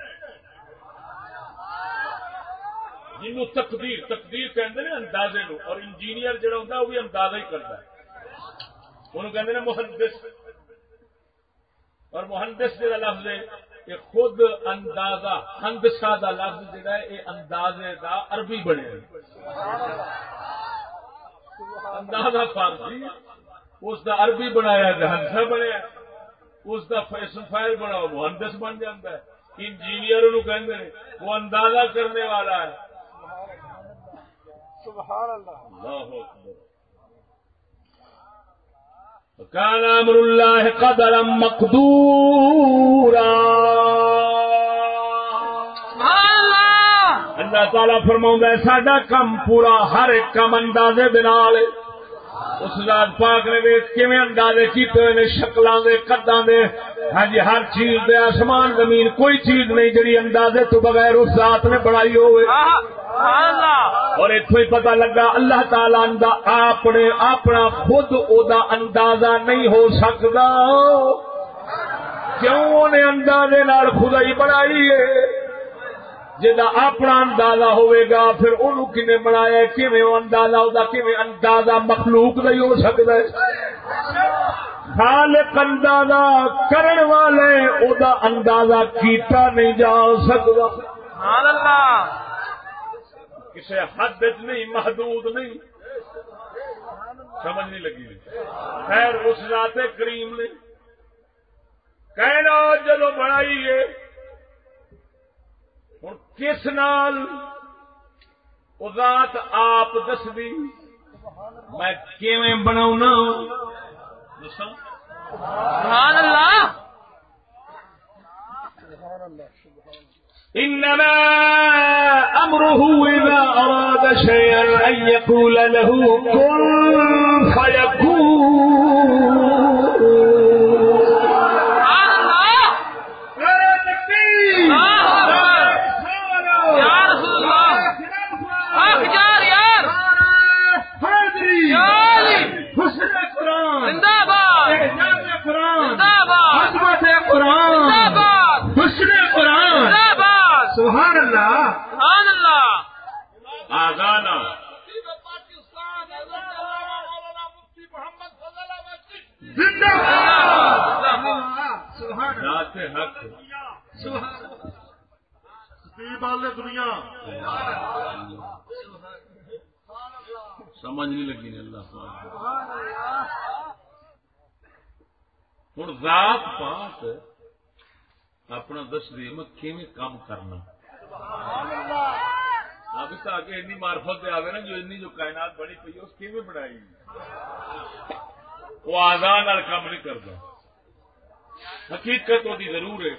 جنوں تقدیر تقدیر کہندے نے اندازے نو، اور انجینئر جڑا ہوندا وہ بھی اندازہ ہی کرتا ہے۔ انہوں کہندے نے مہندس۔ اور مہندس جڑا لفظ ہے، یہ خود اندازہ ہندسا دا لفظ جڑا ہے، یہ اندازے دا عربی بنے۔ اندازہ فارسی اس دا عربی بنایا ہے ہنسا بنیا اس دا فیشن فائل بنا مہندس بن جاتا ہے انجینئر کہندے وہ اندازہ کرنے والا ہے۔ سبحان اللہ۔ اللہ اکبر۔ امر الله قدرا مقدورا۔ اللہ تعالی فرماؤں ہے ساڈا کم پورا ہر ایک کم اندازے دے نال۔ ہے۔ اس ذات پاک نے ویکھ کیویں اندازے کیتے ہوئے نے شکلاں دے قداں دے۔ ہاں جی ہر چیز دے آسمان زمین کوئی چیز نہیں جڑی اندازے تو بغیر اس ذات نے بنائی ہوئے۔ سبحان اللہ۔ اور اتو ہی پتا لگا اللہ تعالی دا اپنے اپنا خود او دا اندازہ نہیں ہو سکتا کیوں انہیں اندازے نال خدائی بنائی ہے؟ جا اپنا اندازہ ہوئے گا پھر انہوں کنے بنایا وہ اندازہ ہوتا کیویں اندازہ مخلوق نہیں ہو سکتا ہے۔ خالق اندازہ کرن والے او دا اندازہ کیتا نہیں جا سکتا۔ سبحان اللہ کسی حد نہیں محدود نہیں۔ سمجھ نہیں لگی۔ خیر اس ذات کریم نے کہنا جدو بنائی ہے کس نال ذات آپ دس دی میں کیویں بناؤنا؟ دساں سبحان اللہ! إنما أمره إذا أراد شيئا أن يقول له كن فيكون قرآن. حسن قرآن. سبحان اللہ. سبحان اللہ. آزانا زندہ ذات حق. دنیا سمجھ نہیں لگی اللہ. ہوں ذات پاک اپنا دس دی میں کیویں کام کرنا اب تاکہ انی معرفت پہ آگے نا جو انی جو کائنات بنی پی اس کیویں بنائی وہ نال کام نہیں کرتا حقیقت وہ ضرور ہے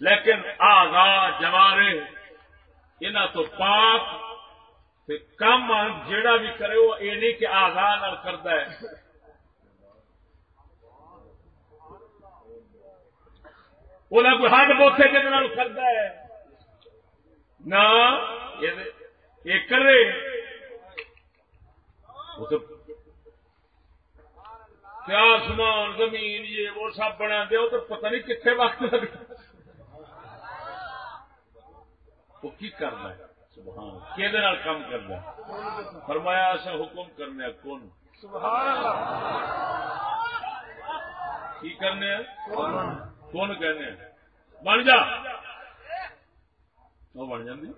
لیکن آزاد جوارے انہاں تو پاک تے کم جیڑا بھی کرے وہ یہ نہیں کہ آزاد کرتا ہے نہ کوئی ہڈ بوتے کے کرتا ہے۔ نہ یہ کرے آسمان زمین یہ وہ سب بنا دے تو پتہ نہیں کتنے وقت لگتا وہ کی کرنا ہے؟ سبحان کہ کام کرنا ہے؟ فرمایا ایسا حکم کرنے کون؟ سبحان اللہ۔ کی کرنے کون؟ کون کہنے بن جا۔ وہ بن جاتی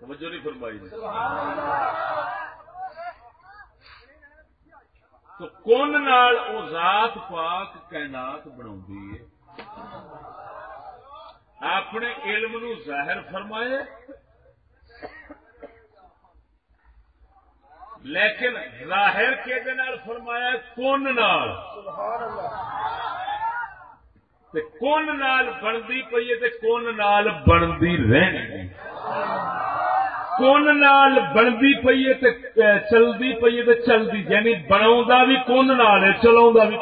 توجہ نہیں فرمائی تو کون نال او ذات پاک کائنات بنا اپنے علم نو ظاہر فرمائے۔ لیکن ظاہر کے فرمایا کون نال؟ کون نال بنتی پی ہے کون نال بنتی رہنی کون نال بنتی پی ہے چلتی پی ہے چلتی یعنی بنا بھی کون نال ہے چلا بھی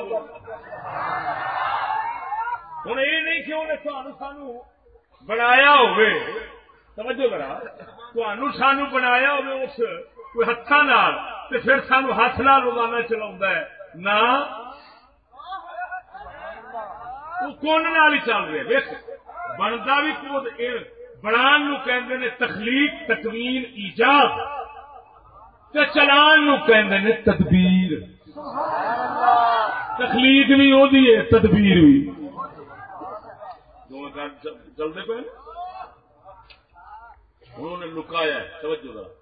ہوں یہ نہیں کہ انہیں سانو بنایا ہوئے توجہ کرا سانو بنایا ہوئے اس کوئی ہاتھ پھر سانو ہاتھ نال روزانہ چلا نہ کون نال ہی چل رہے؟ ویس بنتا بھی خود بنان نو کہندے نے تخلیق تکوین ایجاد۔ تے چلان نو کہندے نے تدبیر۔ تخلیق بھی وہ ہے تدبیر بھی چلتے پہ انہوں نے لکایا توجہ ذرا۔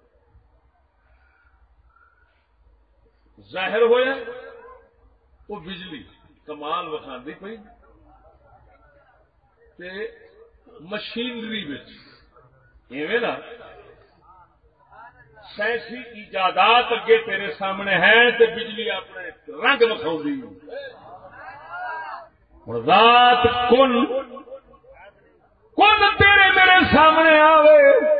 ظاہر ہوا وہ بجلی، کمال وکھا پی مشینری ایویں نا، سائنسی ایجادات اگے تیرے سامنے ہیں تے بجلی اپنے رنگ وکھاؤ رات کن کن تیرے میرے سامنے آوے؟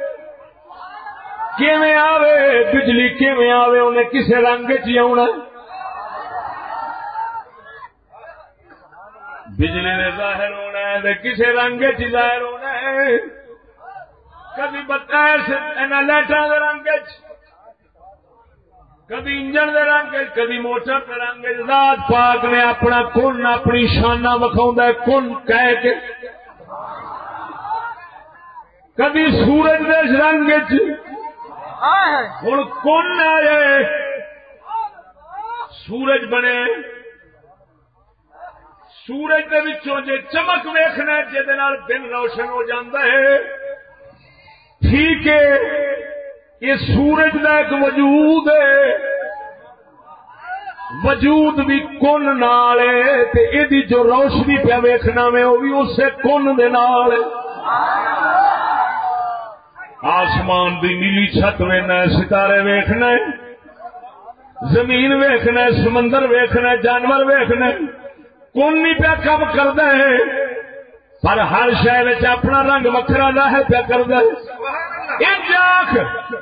کیویں آوے؟ بجلی کیویں آوے؟ انہیں کسے رنگ چ آنا بجلی نے ظاہر ہونا ہے کسے رنگ چ ظاہر ہونا ہے؟ کبھی بتایا لائٹان کے رنگ کبھی انجن کے رنگ کبھی موٹر کے رنگ ذات پاک نے اپنا کن، اپنی شانہ وکھاؤں کن کہہ کے۔ کبھی سورج کے رنگ چ ہوں کون آئے؟ سورج بنے۔ سورج کے بچوں جی چمک ویخنا دن روشن ہو جاتا ہے۔ ٹھیک ہے، یہ سورج کا ایک وجود ہے۔ وجود بھی کن نال یہ جو روشنی پہ ویخنا میں وہ بھی اسے کن دے نال آسمان دی نیلی چھت وینا ستارے ویخنا زمین ویخنا سمندر ویخنا جانور ویخنا کون نہیں پیا کم کرد پر ہر شہر اپنا رنگ وکرا لاہ پیا کرد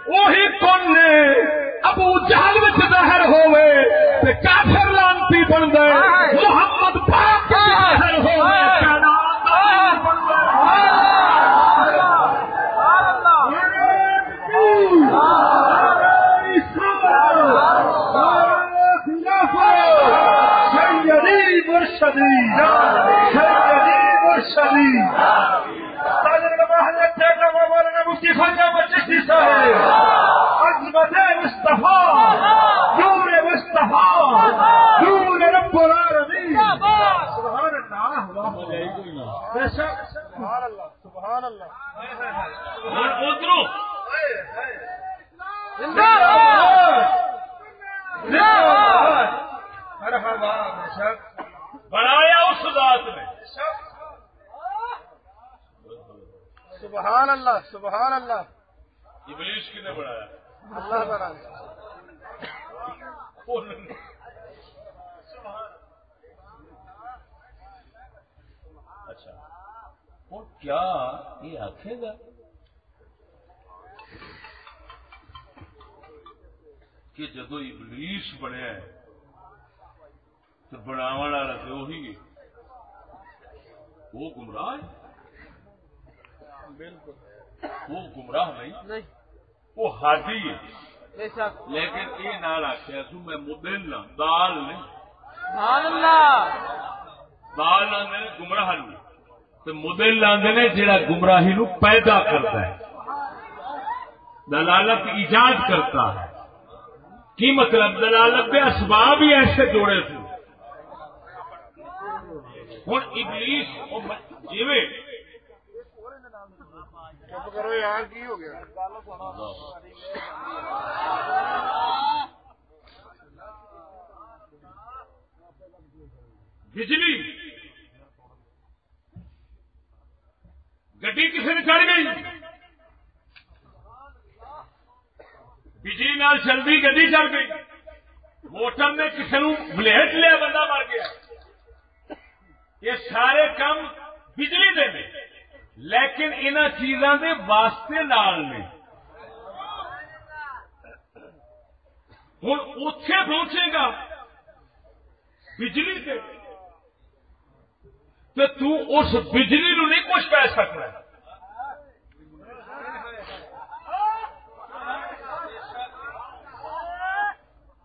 وہی کون نے ابو جہل ظاہر ہوئے کافر لانتی بن گئے محمد پاک ظاہر ہوئے مرشدی مرشدی مفتی بچی صاحب عظمت مصطفیٰ نور مصطفیٰ نور رب العالمین سبحان اللہ سبحان اللہ سبحان اللہ ادھر زندہ مرحبا بے شک سبحان اللہ سبحان اللہ ابلیس کی نے بنایا اللہ تعالیٰ اچھا ہوں کیا یہ آخے گا۔ کہ جدو ابلیس بنیا ہے تو بناو والا تو وہی ہے۔ وہ گمراہ ہے۔ بالکل۔ وہ گمراہ نہیں۔ نہیں۔ وہ ہادی ہے۔ لیکن یہ نال آخیا سو میں مدل نہ دال نہیں۔ دال نے گمراہ تو مدل آدھے نے جہاں گمراہی نو پیدا کرتا ہے۔ دلالت ایجاد کرتا ہے۔ کی مطلب؟ دلالت کے اسباب ہی ایسے جوڑے تھے۔ ہوں ابلیس جیوے چپ کرو یار کی ہو گیا؟ بجلی۔ گڈی کسی نے چڑھ گئی؟ بجلی نال چلتی گڈی چڑھ گئی۔ موٹر نے کسی نو بلیٹ لیا، بندہ مر گیا۔ یہ سارے کام بجلی دے نے، لیکن ان چیزاں دے واسطے نال نے۔ ہوں اتے پہنچے گا، بجلی سے تو تو اس بجلی نو نہیں کچھ کہہ سکنا۔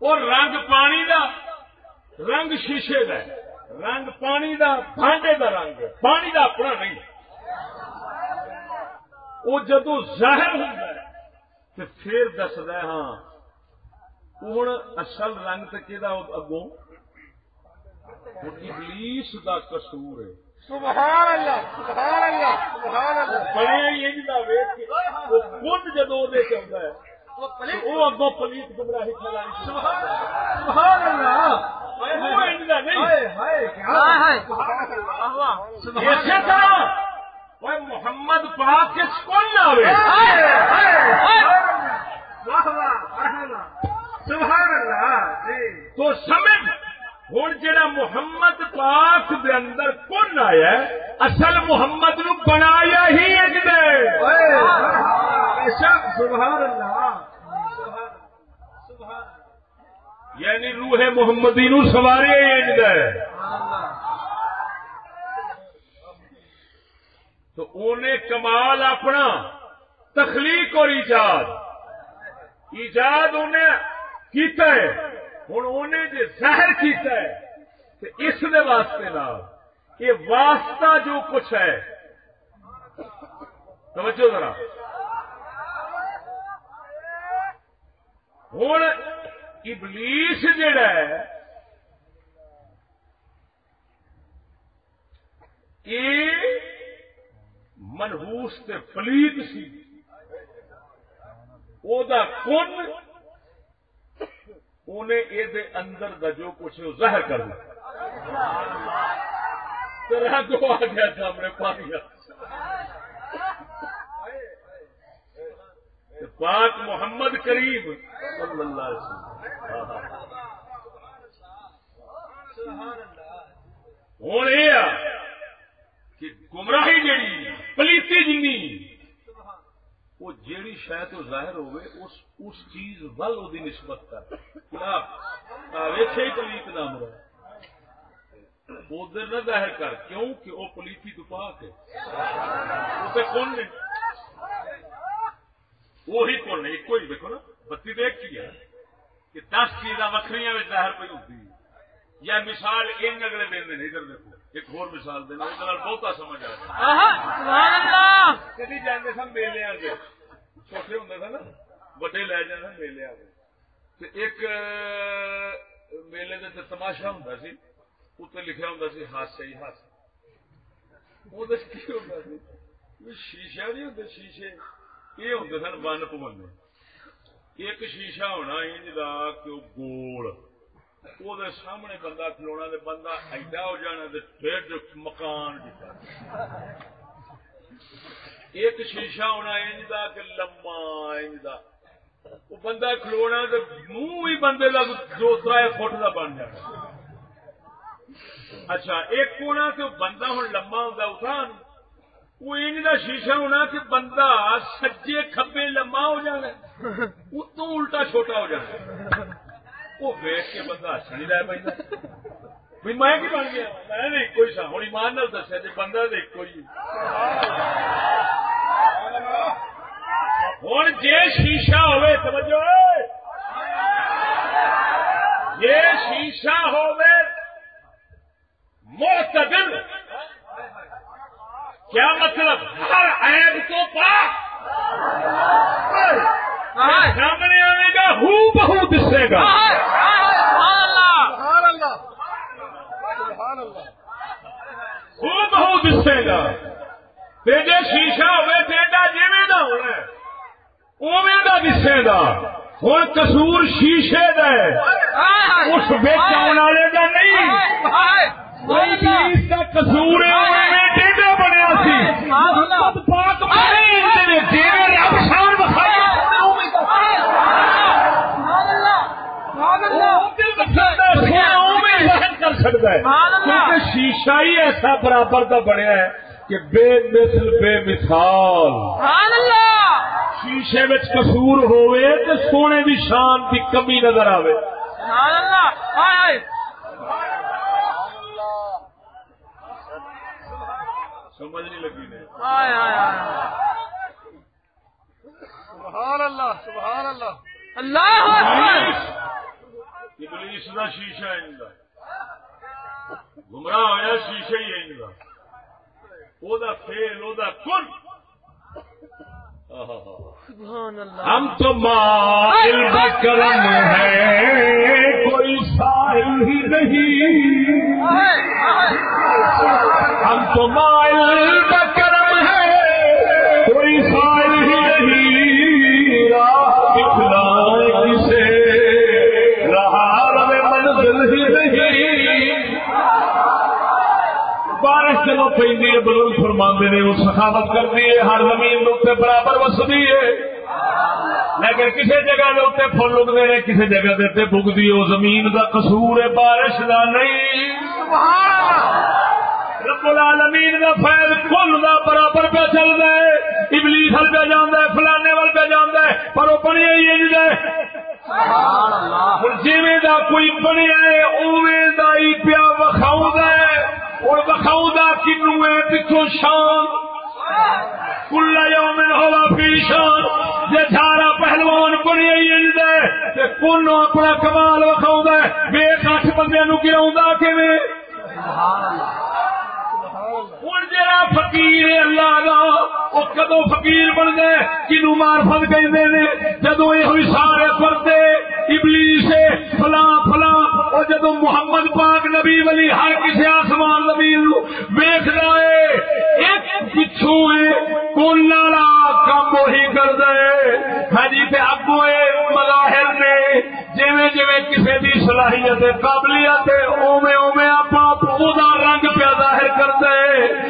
اور رنگ پانی دا، رنگ شیشے دا رنگ پانی دا، بھانڈے دا رنگ پانی دا اپنا نہیں۔ وہ جدو ظاہر ہوتا ہے تو پھر دسد ہاں ہوں اصل رنگ تو کہ اگوں؟ ابلیس دا قصور ہے۔ سبحان اللہ سبحان اللہ سبحان اللہ بڑے انج دا ویکھ کے وہ خود دے ہے۔ وہ اگوں پلیت گمراہی پھیلائی۔ سبحان اللہ وہ انج دا نہیں۔ ہائے ہائے کیا واہ واہ اسی طرح وہ محمد پاک کے کون نہ ہوئے۔ سبحان اللہ جی۔ تو سمجھ۔ ہوں جڑا محمد پاک دے اندر کون آیا اصل محمد نو بنایا ہی ایک دے۔ سبحان اللہ یعنی روح محمدی نو سوارے ایک دے۔ تو انہیں کمال اپنا تخلیق اور ایجاد۔ ایجاد انہیں کیتا ہے۔ ہوں انہیں جو ظاہر کیتا ہے تو اس دے واسطے نال یہ واسطہ جو کچھ ہے، توجہ ذرا۔ ہوں ابلیس جڑا ہے یہ منہوس تے پلیت سی۔ او دا کن انہیں یہ دے اندر دا جو کچھ ہے ظاہر کر دیا رنگ آ گیا سامنے پانی پاک محمد کریم صلی اللہ علیہ وسلم ہوں یہ کہ گمراہی جیڑی پلیتی جنی وہ جیڑی شاید وہ ظاہر ہوئے، اس اس چیز ول وہ نسبت کر۔ کیا ویچے ہی پلیت نام رہا ادھر نہ ظاہر کر، کیوں؟ کہ وہ پلیتی تو پاک ہے۔ اسے کون نے؟ وہی کون ہے؟ ایک ہی دیکھو نا، بتی دیکھ کی ہے کہ دس چیزاں وکری ظاہر پہ ہوتی یا مثال ان اگلے دن ادھر دیکھو۔ ایک اور مثال دینا بہتا سمجھ آ سبحان اللہ۔ کدی جانے سن میلے آگے چھوٹے ہوں سن وڈے لے جانے سن میلے آگے ایک میلے تے تماشا ہوں سی اتنے لکھا ہوں سی ہاسے ہی ہاس وہ ہوتا سی؟ شیشہ نہیں ہوں شیشے۔ یہ ہوں سن ون پونے ایک شیشہ ہونا انج دا کہ گول۔ وہ دے سامنے بندہ کھلونا تے بندہ ایڈا ہو جانا تے پھر جو مکان جتا ایک شیشہ ہونا انج دا کہ لما انج دا وہ بندہ کھلونا تو منہ بھی بندے کا دو تر فٹ کا بن جانا اچھا ایک ہونا کہ بندہ ہوں لما ہوں اتان وہ انج کا شیشہ ہونا کہ بندہ سجے کبے لما ہو جانا اتوں الٹا چھوٹا ہو جانا وہ ویٹ کے بندہ ہس نہیں لے پہ بھی میں کی بن گیا؟ میں نہیں، کوئی سا ہوں ایمان نال دسیا جی بندہ تو ایک ہی جی۔ ہوں جی شیشہ ہوئے سمجھو یہ شیشہ ہوئے معتدل کیا مطلب؟ ہر عیب تو پاک۔ سامنے آئے گا ہو بہو دسے گا۔ ہو بہو دسے گا۔ تیجے شیشہ ہوئے ٹیڈا جیویں دا ہونا اوے دا دسے گا۔ ہوں قصور شیشے دا ہے۔ اس بچ آنے والے کا نہیں۔ کا ٹیڈا بنیا سی۔ پاک جیویں رب شان بخائی کر سکتا ہے کیونکہ شیشہ ہی ایسا برابر کا بنیا ہے کہ بے مثل بے مثال۔ شیشے میں قصور ہوئے تو سونے کی شان کی کمی نظر آئے سمجھ نہیں لگی نے۔ سبحان اللہ سبحان اللہ۔ اللہ ابلیس کا شیشہ ان کا گمراہ ہوا شیشہ ہی ان کا وہ فیل وہ کن۔ ہم تو مائل بکرم ہے کوئی ساحل ہی نہیں۔ ہم تو مائل بکرم بارش جب پہ بزرگ فرماندے نے، وہ سخاوت کرتی ہے، ہر زمین اتنے برابر وسدی ہے۔ لیکن کسی جگہ کے اتنے فل اگتے ہیں کسی جگہ کے اتنے بگتی ہے، وہ زمین کا قصور ہے، بارش کا نہیں۔ رب العالمین کا فیض کل کا برابر پہ چلتا ہے۔ ابلیس ہل پہ جانا ہے، فلانے وال پہ جانا ہے، پر وہ بنیا ہی انج جی کوئی بنیا ہے اوے دا ہی پیا وکھاؤ اور وکھاؤ کنو ہے پچھو شان۔ کلا یوم ہوا فی شان۔ جے سارا پہلوان بنیا ہی انج ہے کون اپنا کمال وکھاؤ بے کٹ بندے نو گراؤں کیویں؟ ہوں جا فکیر اللہ کا وہ کدو فکیر بن گئے کنو مارفت کہتے ہیں جدو یہ سارے پردے ابلی سے فلاں فلاں، اور جدو محمد پاک نبی ولی ہر کسی آسمان نبی ویخ رہے ایک پچھو کون والا کام وہی کر دے۔ ہاں جی اگو مظاہر نے، جویں جویں کسی کی صلاحیت قابلیت اوے اوے آپ رنگ پیا ظاہر کرتے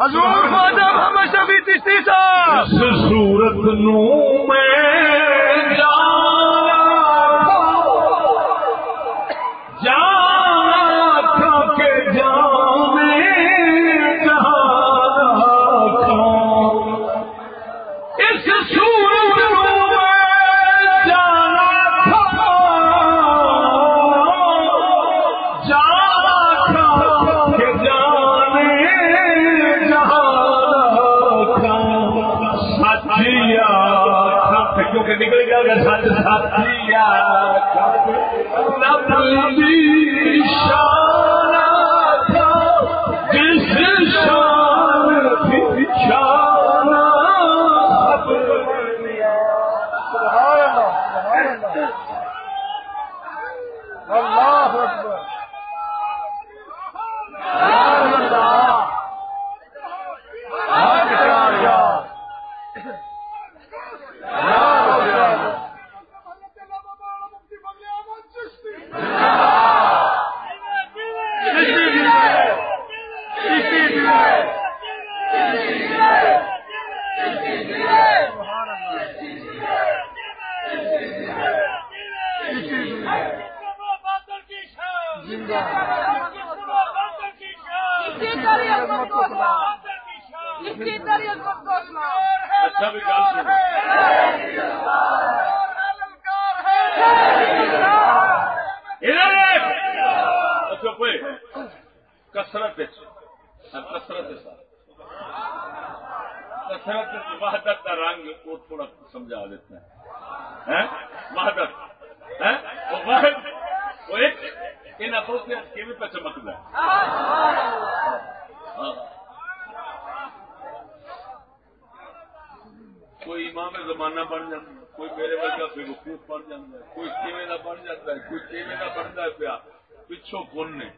حضور خواجہ محمد شفیع تشتی صاحب۔ صورت نو میں جان اچھا بھی گل سن۔ چپ کسرت کسرت کسرت وحدت کا رنگ وہ تھوڑا سمجھا دیتا ہے وحدت۔ وہ واحد وہ ایک ان کی پہ چمکتا ہے ہاں۔ کوئی امام زمانہ بن جاتا ہے کوئی میرے ورگا بے وقوف بن جاتا ہے کوئی کیویں کا بن جاتا ہے کوئی کیویں کا بنتا ہے پیا پچھوں کون نے؟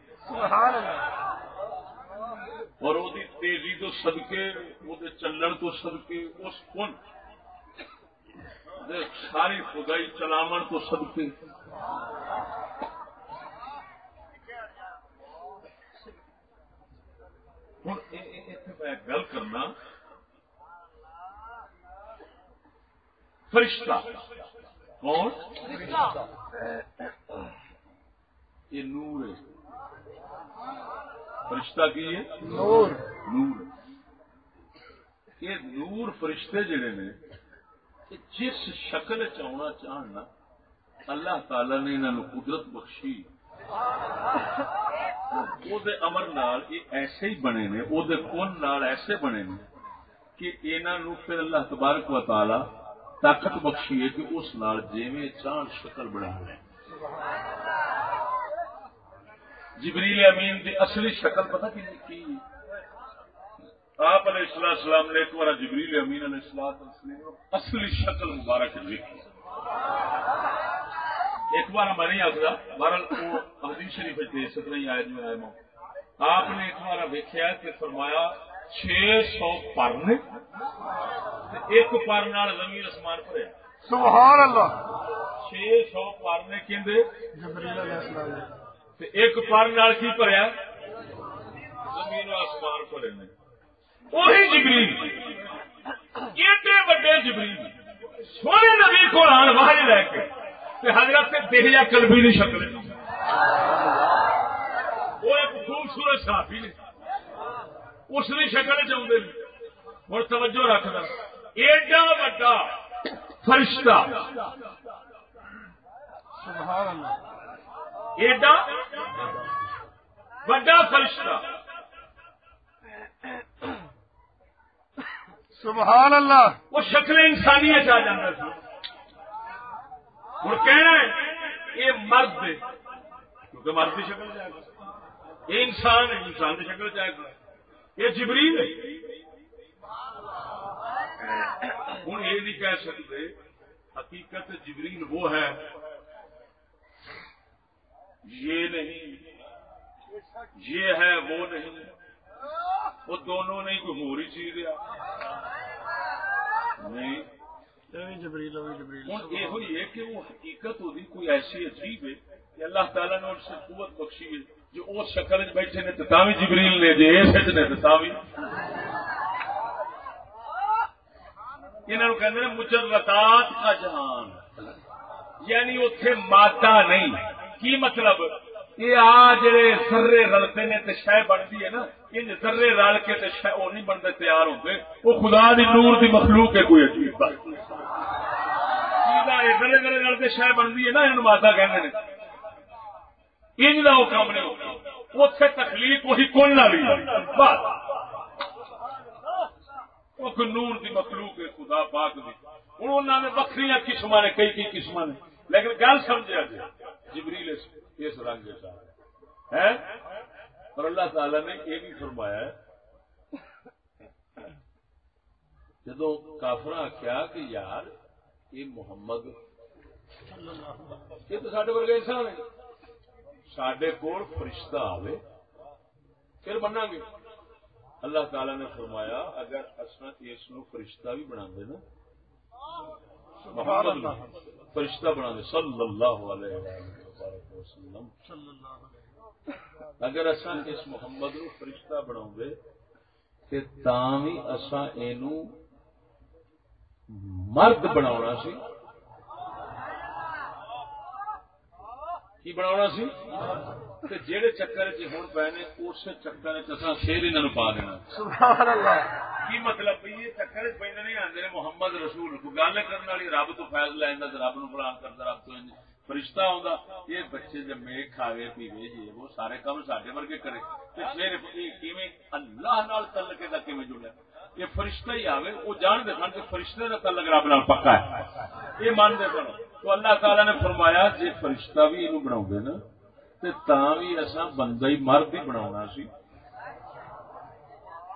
اور وہ تیزی تو سدکے وہ چلن تو سدکے اس کن ساری خدائی چلاو تو سدکے ہوں میں گل کرنا فرشتہ۔ کون؟ یہ نور ہے۔ فرشتہ کی ہے؟ نور۔ نور۔ یہ نور فرشتے جڑے نے جس شکل چنا چاہنا اللہ تعالی نے انہوں قدرت بخشی۔ امر نال یہ ایسے ہی بنے نے وہ کن نال ایسے بنے نے کہ انہوں پھر اللہ تبارک و تعالی طاقت بخشی ہے کہ اس نال جیویں چاند شکل بنا لیں جبریل امین کی اصلی شکل پتہ کی آپ علیہ السلام السلام نے ایک بار جبریل امین علیہ السلام اصلی شکل مبارک لکھی ایک بار میں نہیں آخر بہرحال وہ حدیث شریف دے سکتا ہی آئے میں آئے آپ نے ایک بار ویکیا کہ فرمایا چھ سو پر نے ایک پر زمین آسمان بھریا سبحان اللہ۔ چھ سو پر نے کہندے ایک پر کی بھریا زمین آسمان بھرے نے وہی جبریل۔ ایڈے وڈے جبریل؟ سونے نبی کو آن واہ لے کے۔ تے حضرت دہیا قلبی نہیں شکل۔ وہ ایک خوبصورت صحافی نے۔ اس نے شکل چاہتے ہوں توجہ رکھنا ایڈا وڈا فرشتہ ایڈا وڈا فرشتہ سبحان اللہ وہ شکل انسانیت آ جاتا تھا ہوں کہنا ہے یہ مرد کیونکہ مرد کی شکل جائے گا یہ انسان ہے انسان کی شکل جائے گا یہ جبریل ہوں یہ نہیں کہہ سکتے حقیقت جبریل وہ ہے۔ یہ نہیں یہ ہے وہ نہیں۔ وہ دونوں نہیں کوئی ہو رہی چیز نہیں۔ یہ ہوئی ہے کہ وہ حقیقت ہوتی کوئی ایسی عجیب ہے کہ اللہ تعالیٰ نے ان سے قوت بخشی ہے۔ جو اس شکل بیٹھے نے تاوی جبریل نے جی اس نے تاوی۔ انہوں کہ مجرتات کا جہان۔ یعنی اتنے مادہ نہیں۔ کی مطلب؟ یہ آ جڑے سرے رلتے نے تو شہ بنتی ہے نا ان سرے رل کے تو شہ وہ نہیں بنتے، تیار ہوتے وہ خدا دی نور دی مخلوق ہے، کوئی عجیب بات۔ سرے سرے رلتے شہ بنتی ہے نا ان مادہ کہنے نے۔ ان کا وہ کام نہیں۔ ہوتا اتنے تخلیق وہی کون نہ لی بات نور دی مخلوق ہے، خدا پاک دی۔ ہوں انہوں نے وکری قسم نے، کئی کئی قسم نے۔ لیکن گل سمجھا جائے جبریل اس رنگ ہے اور اللہ تعالی نے یہ بھی فرمایا جدو کافر آخیا کہ یار، یہ محمد یہ تو سڈے ورگے انسان ہے سڈے کول فرشتہ آوے، پھر بنا گے اللہ تعالی نے فرمایا، اگر اصل اس فرشتہ بھی بنا دے نا، محمد فرشتہ بنا دے صلی اللہ علیہ وسلم۔ اگر اصا اس محمد نو فرشتہ بنا دے بھی اصا یہ مرد بنا سی۔ کی بنا سی؟ جہے چکر چ پے نے اس چکر چ انہوں پا دینا۔ کی مطلب یہ چکر پہ نہیں آتے محمد رسول کو گل کرنے والی رب تو فیض لینا تو رب نو فلان کرتا رب تو فرشتہ آتا یہ بچے جمے کھاوے پیوے جی وہ سارے کام سڈے ورگے کرے۔ تے کیویں اللہ نال تعلق دا کیویں جڑا یہ فرشتہ ہی آوے، وہ جان دے سن کہ فرشتے کا تعلق رب نال پکا ہے۔ یہ مان دے سن۔ تو اللہ تعالی نے فرمایا جی فرشتہ بھی یہ بناؤ گے نا، تے تاں بھی اصا بندہ ہی مرد ہی بنا سی۔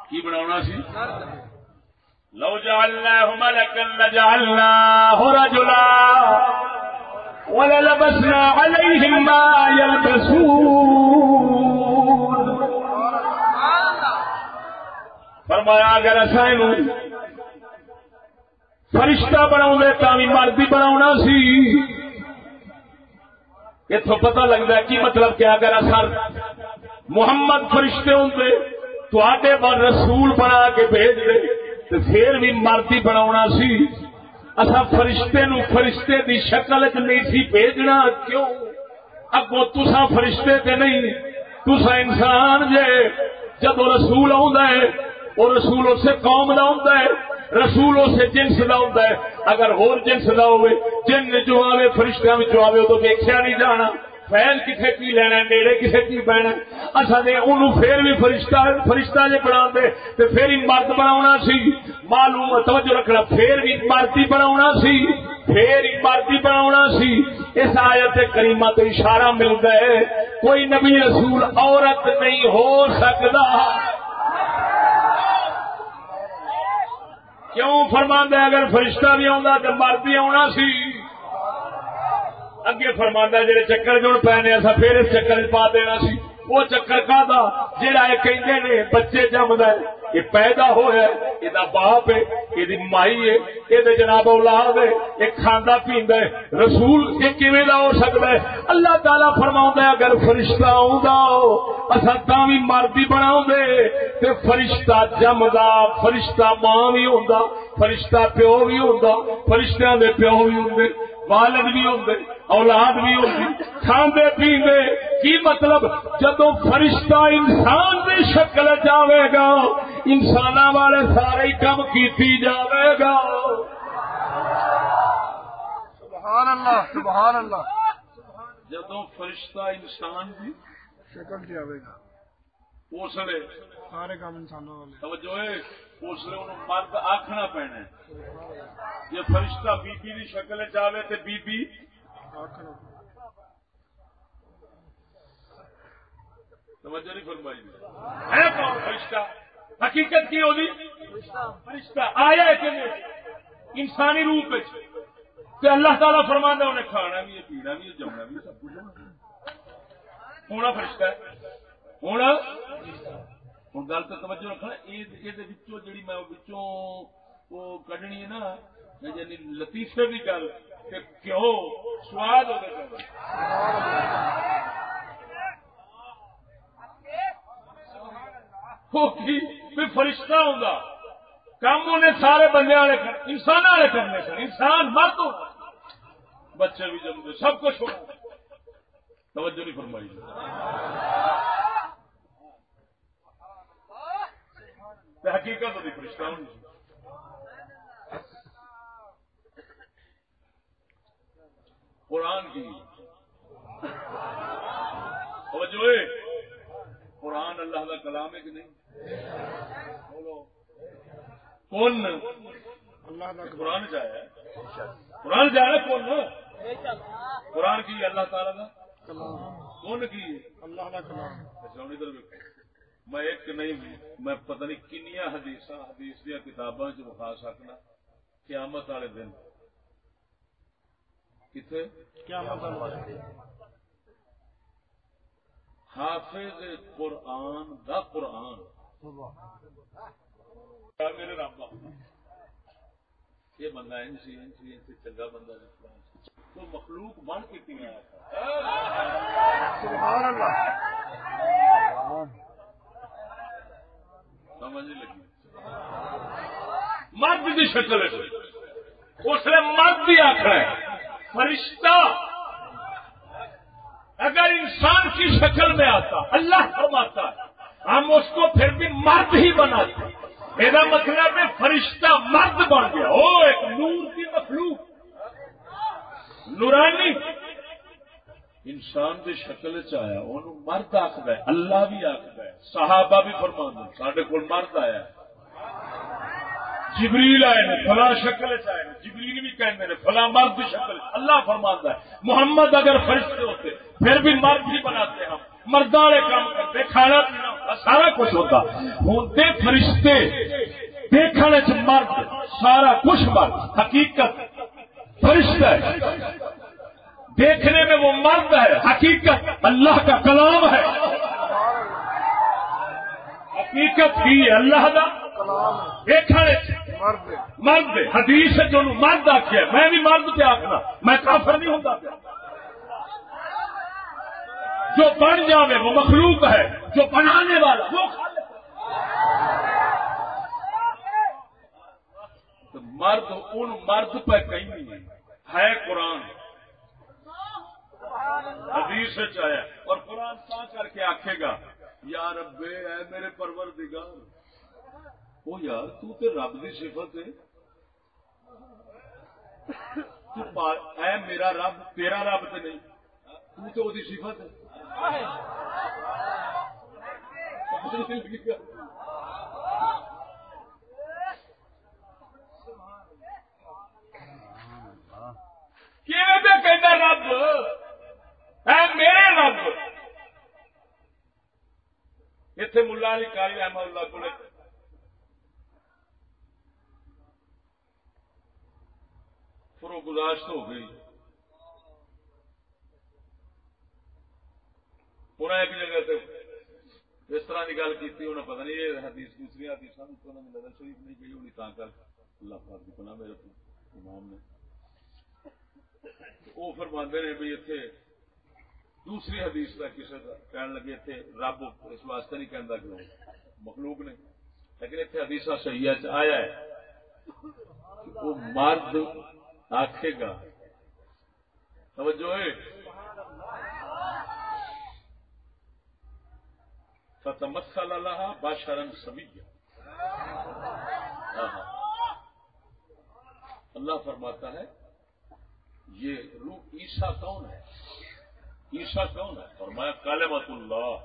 کی بنا سی؟ لو جعلناه ملكا لجعلناه رجلا وللبسنا عليهم ما يلبسون فرمایا، اگر اصل فرشتہ بنا بھی مرد ہی بنا سی۔ اتو پتا لگتا ہے، کی مطلب کیا اگر اصل محمد فرشتے ہوں تے رسول بنا کے بھیج دے تو پھر بھی مرد ہی بنا سی۔ اصا فرشتے نو فرشتے دی شکل چ نہیں سی بھیجنا، کیوں؟ اگو تسا فرشتے تے نہیں تسا انسان جے۔ جب رسول ہے وہ رسول اسے قوم کا ہوں رسول اسے جنس کا ہوں اگر ہور جنس کا ہوئے، جن جو آئے فرشتوں میں آئے تو دیکھا نہیں جانا۔ فیل کسے کی لینا نیڑے کسے کی بہنا اصا نے انہوں پھر بھی فرشتہ فرشتہ جی بنا دے تو پھر ہی مرد بنا سی۔ معلوم توجہ رکھنا پھر بھی مرد بنا سی۔ پھر ہی مرد بنا سی۔ اس آیت کریمہ تو اشارہ ملتا ہے، کوئی نبی رسول عورت نہیں ہو سکتا کیوں فرما دے اگر فرشتہ بھی آتا تو مرد بھی آنا سی۔ اگے فرما جی چکر جڑ پے اصا پھر اس چکر پا دینا سی۔ وہ چکر کا جہاں یہ کہیں نے بچے جمد ہے، یہ پیدا ہوا ہے، یہ باپ ہے، یہ مائی ہے، یہ جناب اولاد ہے، یہ کھانا پیندا ہے۔ رسول یہ کیویں دا ہو سکتا ہے؟ اللہ تعالی فرما اگر فرشتہ آسا تا بھی مردی بنا تے فرشتہ جمدا فرشتہ ماں بھی ہوں فرشتہ پیو بھی ہوں فرشتہ دے پیو بھی ہوں والد بھی ہوں اولاد بھی ہوں کھانے پیندے کی مطلب؟ جدو فرشتہ انسان کی شکل جاوے گا انسان والے سارے کام کیتی جاوے گا۔ سبحان اللہ سبحان اللہ جدو فرشتہ انسان کی شکل جاوے گا۔ اس لیے سارے کام انسانوں والے۔ توجہ اس لیے انہوں مرد آخنا پینا جی فرشتہ بی بی دی شکل چاہے تو بی بی توجہ نہیں فرمائی۔ ہے کون فرشتہ؟ حقیقت کی ہوگی فرشتہ آیا ہے کہ انسانی روپ تے اللہ تعالیٰ فرما انہیں کھانا بھی ہے، پینا بھی ہے، جمنا بھی سب کچھ ہونا فرشتہ؟ ہے؟ ہونا ہوں گل تو توجہ رکھنا یہ جی میں وہ کڈنی ہے نا یعنی لطیفے کی گل کیوں سواد ہو فرشتہ ہوں کام انہیں سارے بندے والے انسان والے کرنے سن انسان مرد ہو بچے بھی جمتے سب کچھ ہو توجہ نہیں فرمائی حقیقت ہوتی فرشتہ ہونی قرآن کی۔ جو قرآن اللہ کا کلام ہے کہ نہیں؟ کون؟ اللہ کا قرآن جایا قرآن جایا کون؟ قرآن کی اللہ تعالیٰ کا کون کی؟ اللہ کا کلام۔ اچھا میں ایک نہیں میں پتہ نہیں کنیا حدیث حدیث دیا کتاباں چ بخا سکنا قیامت والے دن۔ کتنے؟ حافظ قرآن دا قرآن۔ میرے رب یہ بندہ ان سی ان سی ان سے چنگا بندہ تو مخلوق بن کے آیا سبحان اللہ۔ سمجھ لگی۔ مرد کی شکل اس نے مرد بھی آخر ہے۔ فرشتہ۔ اگر انسان کی شکل میں آتا، اللہ فرماتا ہے، ہم اس کو پھر بھی مرد ہی بناتے۔ یہ مطلب ہے فرشتہ مرد بن گیا۔ وہ ایک نور کی مخلوق۔ نورانی۔ انسان کی شکل چیا ان مرد آخد ہے، اللہ بھی آخد ہے، صحابہ بھی فرما سڈے کو مرد آیا۔ جبریل آئے نے شکل چائے جبریل بھی کہتے ہیں مرد شکل اللہ فرماتا ہے، محمد اگر فرشتے ہوتے، پھر بھی مرد ہی بناتے ہم۔ مردوں والے کام کرتے، کھانا پینا سارا کچھ ہوتا۔ ہوتے فرشتے دیکھنے چ مرد، سارا کچھ مرد، حقیقت فرشتہ ہے۔ دیکھنے میں وہ مرد ہے، حقیقت اللہ کا کلام ہے۔ حقیقت کی اللہ کا دیکھنے مرد مرد حدیث جو مرد آخیا میں بھی مرد پہ آخنا میں کافر نہیں ہوتا پیا جو بن جاوے وہ مخلوق ہے۔ جو بنانے والا وہ مرد، ان مرد پہ کہیں ہے قرآن۔ حدیث چاہے اور قرآن تا کر کے آکھے گا، یا ربے، اے میرے پرور دگار وہ یار، تو تے رب دی صفت ہے۔ تو اے میرا رب، تیرا رب تے نہیں۔ تو تے وہ صفت ہے۔ کیویں تے کہندا رب؟ اے میرے رب! اتنے ملا علی کاری احمد اللہ کو فرو گزاشت ہو گئی۔ انہیں ایک جگہ سے اس طرح کی گل کی انہیں پتہ نہیں، یہ حدیث دوسری حدیث نظر شریف نہیں گئی ہونی تا کر اللہ پاک کی پناہ میرے امام نے۔ وہ فرماندے نے بھی اتنے دوسری حدیث کا کسی کا کہنے لگے اتنے رب اس واسطے نہیں کہتا کہ مخلوق نے لیکن اتنے حدیث صحیح آیا ہے کہ وہ مرد آخے گا۔ توجہ ہے۔ فتمثل لها بشرا سويا اللہ فرماتا ہے، یہ روح عیسیٰ کون ہے؟ عیسیٰ کون ہے؟ فرمایا کلمت اللہ۔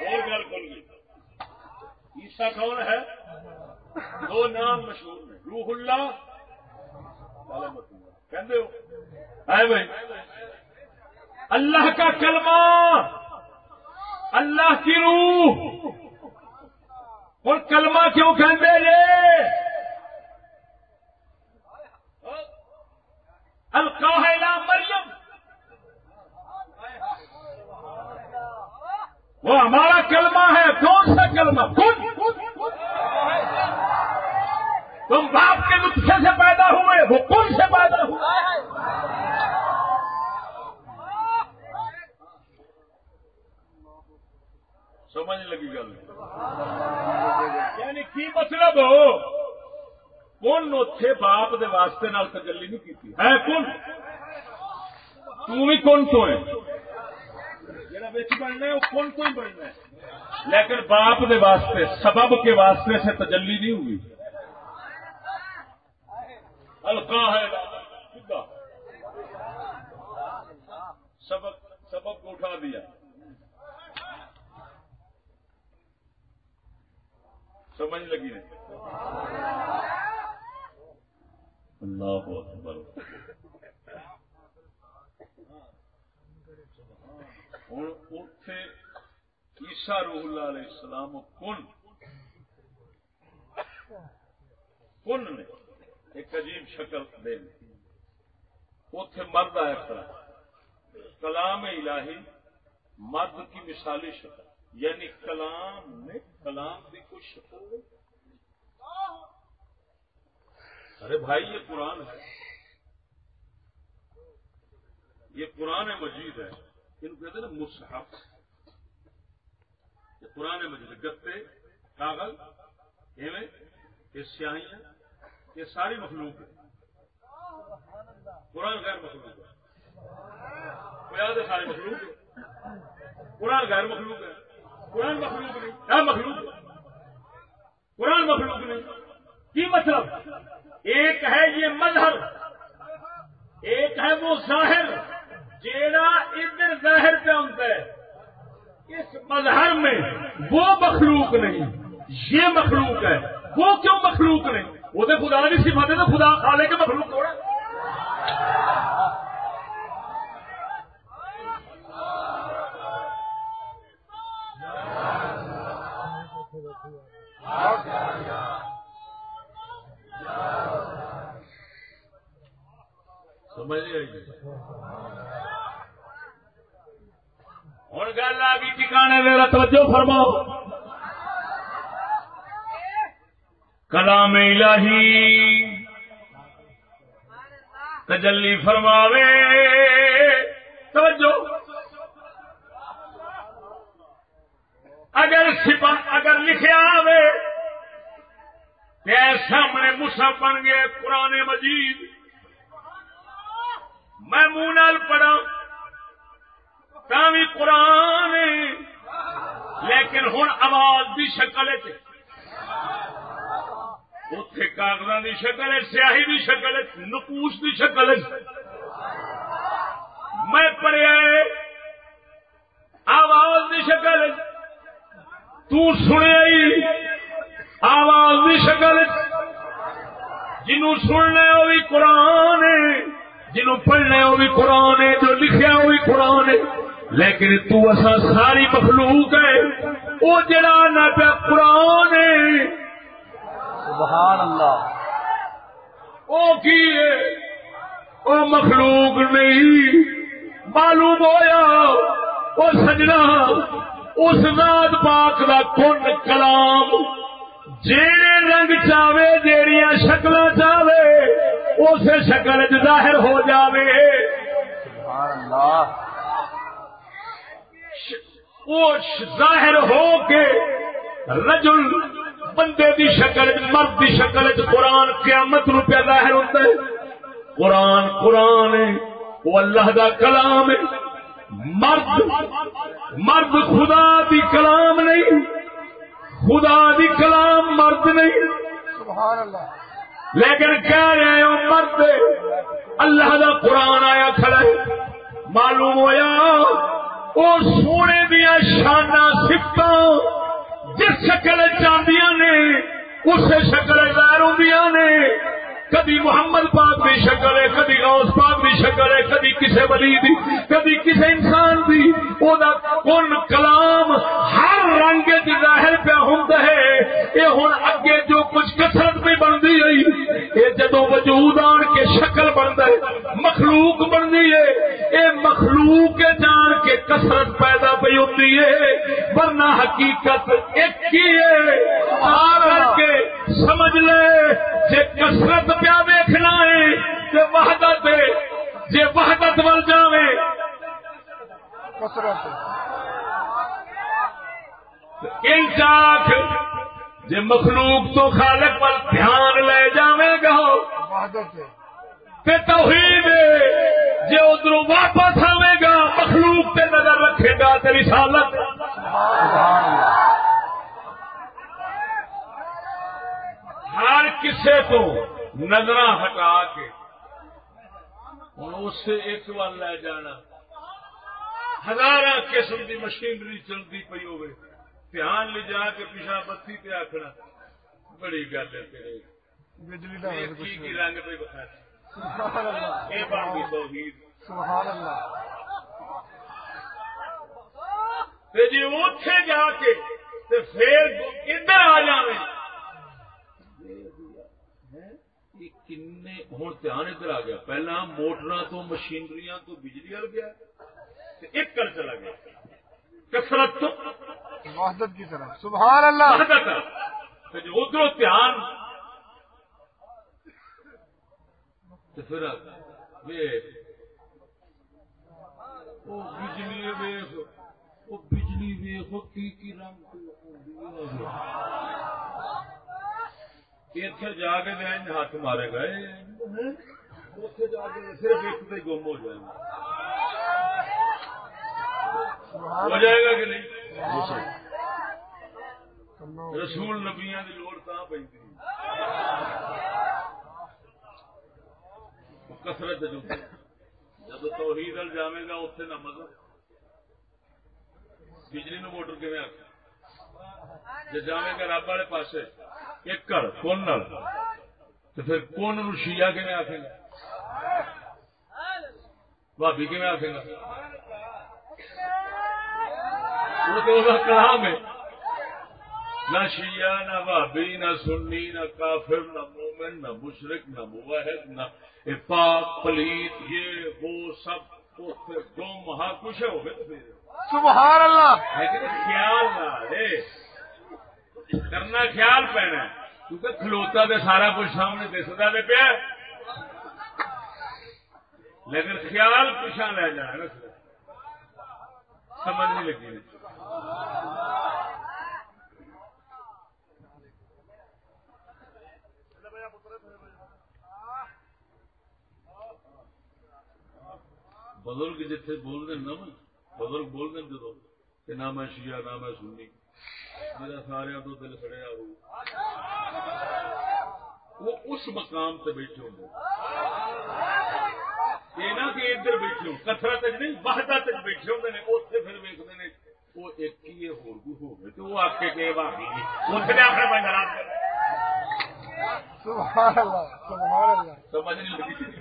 اور گل کھل گئی۔ عیسیٰ کون ہے؟ دو نام مشہور ہیں۔ روح اللہ کلمت اللہ۔ کہندے ہو؟ بھائی۔ اللہ کا کلمہ، اللہ کی روح۔ اور کلمہ کیوں کہتے یہ القاہلہ مریم۔ وہ ہمارا کلمہ ہے، کون سا کلمہ؟ کن تم باپ کے نسخے سے پیدا ہوئے، وہ کون سے پیدا ہوئے۔ سمجھ لگی گل؟ یعنی کی مطلب ہو؟ کون اتے باپ دے واسطے نال تجلی نہیں کی ہے کون؟ تھی کون تو ہے؟ جڑا بچ بننا ہے وہ کون تو ہی بننا ہے؟ لیکن باپ دے واسطے، سبب کے واسطے سے تجلی نہیں ہوئی۔ ہلکا ہے سیدھا۔ سبب سبب کو اٹھا دیا۔ سمجھ لگی نہیں اللہ اکبر۔ ہوں اتے عیسا روح اللہ علیہ السلام کن۔ کن نے ایک عجیب شکل دے اتے مرد آیا کھڑا۔ کلام الہی مرد کی مثالی شکل۔ یعنی کلام نے کلام کی کچھ شکل ارے بھائی، یہ قرآن ہے۔ یہ قرآن مجید ہے۔ ان کو کہتے ہیں نا مصحف۔ یہ قرآن مجید گتے، کاغذ، ایویں، یہ سیاہیاں، یہ ساری مخلوق ہے۔ قرآن غیر مخلوق ہے۔ کوئی آدھے ساری مخلوق ہے قرآن غیر مخلوق ہے۔ قرآن مخلوق نہیں کیا مخلوق قرآن مخلوق نہیں۔ کی مطلب؟ ایک ہے یہ مظہر، ایک ہے وہ ظاہر، جیڑا ادھر ظاہر پہ ہوتا ہے۔ اس مظہر میں وہ مخلوق نہیں، یہ مخلوق ہے۔ وہ کیوں مخلوق نہیں؟ وہ تو خدا کی صفت ہے تو خدا کھا لے کے مخلوق تھوڑا سمجھ ہوں گل آ گئی ٹھکانے میرا توجہ فرماؤ۔ کلام الہی تجلی فرماوے۔ توجہ۔ اگر سپا، اگر لکھا آئے سامنے مسا بن گئے قرآن مجید۔ میں منہ نال پڑھا بھی قرآن لیکن ہوں آواز کی شکل اتے کاغذ کی شکل سیاہی کی شکل نکوش کی شکل میں پڑھیا آواز کی شکل تنیا آواز کی شکل جنوں سننا وہ بھی قرآن ہے۔ جنوں پڑھنا وہ بھی قرآن ہے جو لکھا وہ بھی قرآن ہے۔ لیکن تو اسا ساری مخلوق ہے وہ جڑا نہ پیا قرآن ہے۔ سبحان اللہ۔ وہ کی ہے؟ وہ مخلوق نہیں۔ معلوم ہویا وہ سجنا اس ذات پاک دا کن کلام۔ جیڑے رنگ چاہے جیڑیاں شکل چاہے اس شکل ظاہر ہو جاوے۔ وہ ظاہر ہو کے رجل بندے دی شکل مرد دی شکل قرآن قیامت روپیہ ظاہر ہوتا ہے۔ قرآن قرآن ہے، وہ اللہ دا کلام ہے۔ مرد مرد خدا دی کلام نہیں۔ خدا دی کلام مرد نہیں۔ سبحان اللہ۔ لیکن کہہ رہے ہو مرد اللہ دا قرآن آیا کھڑا ہے۔ معلوم ہویا، وہ سونے دیا شانہ سفت جس شکل چاندیاں نے، اس شکل ظاہر ہوں نے کدی محمد پاک کی شکل ہے، کدی غوث پاک کی شکل ہے، کدی کسی ولی دی، کدی کسی انسان دی۔ او دا کن کلام ہر رنگ چ ظاہر پہ ہوں یہ ہوں اگے جو کچھ کسرت پہ بنتی گئی یہ جدو وجود آن کے شکل بنتا ہے، مخلوق بنتی ہے۔ یہ مخلوق کے جان کے کسرت پیدا پی ہوتی ہے۔ ورنہ حقیقت ایک ہی ہے۔ آ کر کے سمجھ لے، جے کسرت پیا ویکھنا ہے تے وحدت ہے؟ جے وحدت ول جاوے۔ کثرت ان چاک جے مخلوق تو خالق پر دھیان لے جاوے گا تے توحید ہے، جے ادھر واپس آوے گا، مخلوق تے نظر رکھے گا تے رسالت۔ سبحان اللہ ہر کسے تو نظر ہٹا کے۔ ہوں اس سے ایک بار لے جانا۔ ہزار قسم کی مشینری چلتی پی ہوئے دھیان لے جا کے پیچھا بتی پہ آخنا بڑی گل ہے تیرے۔ بجلی دا یہ ہے کچھ کی کی نہیں۔ رنگ پہ بخار سبحان اللہ یہ بن گئی توحید۔ سبحان اللہ۔ تے جی اتے جا کے پھر ادھر آ جائیں ہوں دھیان ادھر آ گیا پہلا موٹر تو مشینری تو بجلی وال گیا ایک کل چلا گیا کسرت تو وحدت کی طرف سبحان اللہ ادھر دھیان پھر وہ بجلی ویخ وہ بجلی ویخ کی رنگ اتنے جا کے میں ہاتھ مارے گا اتنے جا کے صرف ایک پہ گم ہو جائے۔ گا ہو جائے گا کہ نہیں؟ رسول نبیاں دی لوڑ کثرت جو جب توحید ال جاوے گا اتنے نہ مزہ بجلی نو موٹر کیون جی جاوے گا رب والے پاسے۔ ایک کر کون تو پھر کون نو شیعہ کیون آخے گا؟ بھابی کیون آخے گا؟ وہ تو وہ کلام ہے۔ نہ شیعہ نہ بھابی نہ سنی نہ کافر نہ مومن نہ مشرق نہ موحد نہ پاک پلیت یہ وہ سب گم ہاں کچھ ہو گئے سبحان اللہ! خیال نہ کرنا خیال پینا کیونکہ کھلوتا تو سارا کچھ سامنے دستا تو پیا لیکن خیال پیچھا لے جانا نا سمجھ نہیں لگی۔ بزرگ جتھے بول دیں نا بزرگ بول دیں جدو کہ نہ میں شیعہ، نہ میں سنی۔ میرا سارا تو دل سڑیا ہو وہ اس مقام سے بیٹھے ہوں۔ یہ نہ کہ ادھر بیٹھے ہوں کترا تک نہیں وحدہ تک بیٹھے ہیں اتنے پھر ویکتے ہیں وہ ایک ہی ہو گئے تو وہ آپ کے کہ نہیں اتنے اپنے بندہ سبحان اللہ سبحان اللہ۔ سمجھ نہیں لگی۔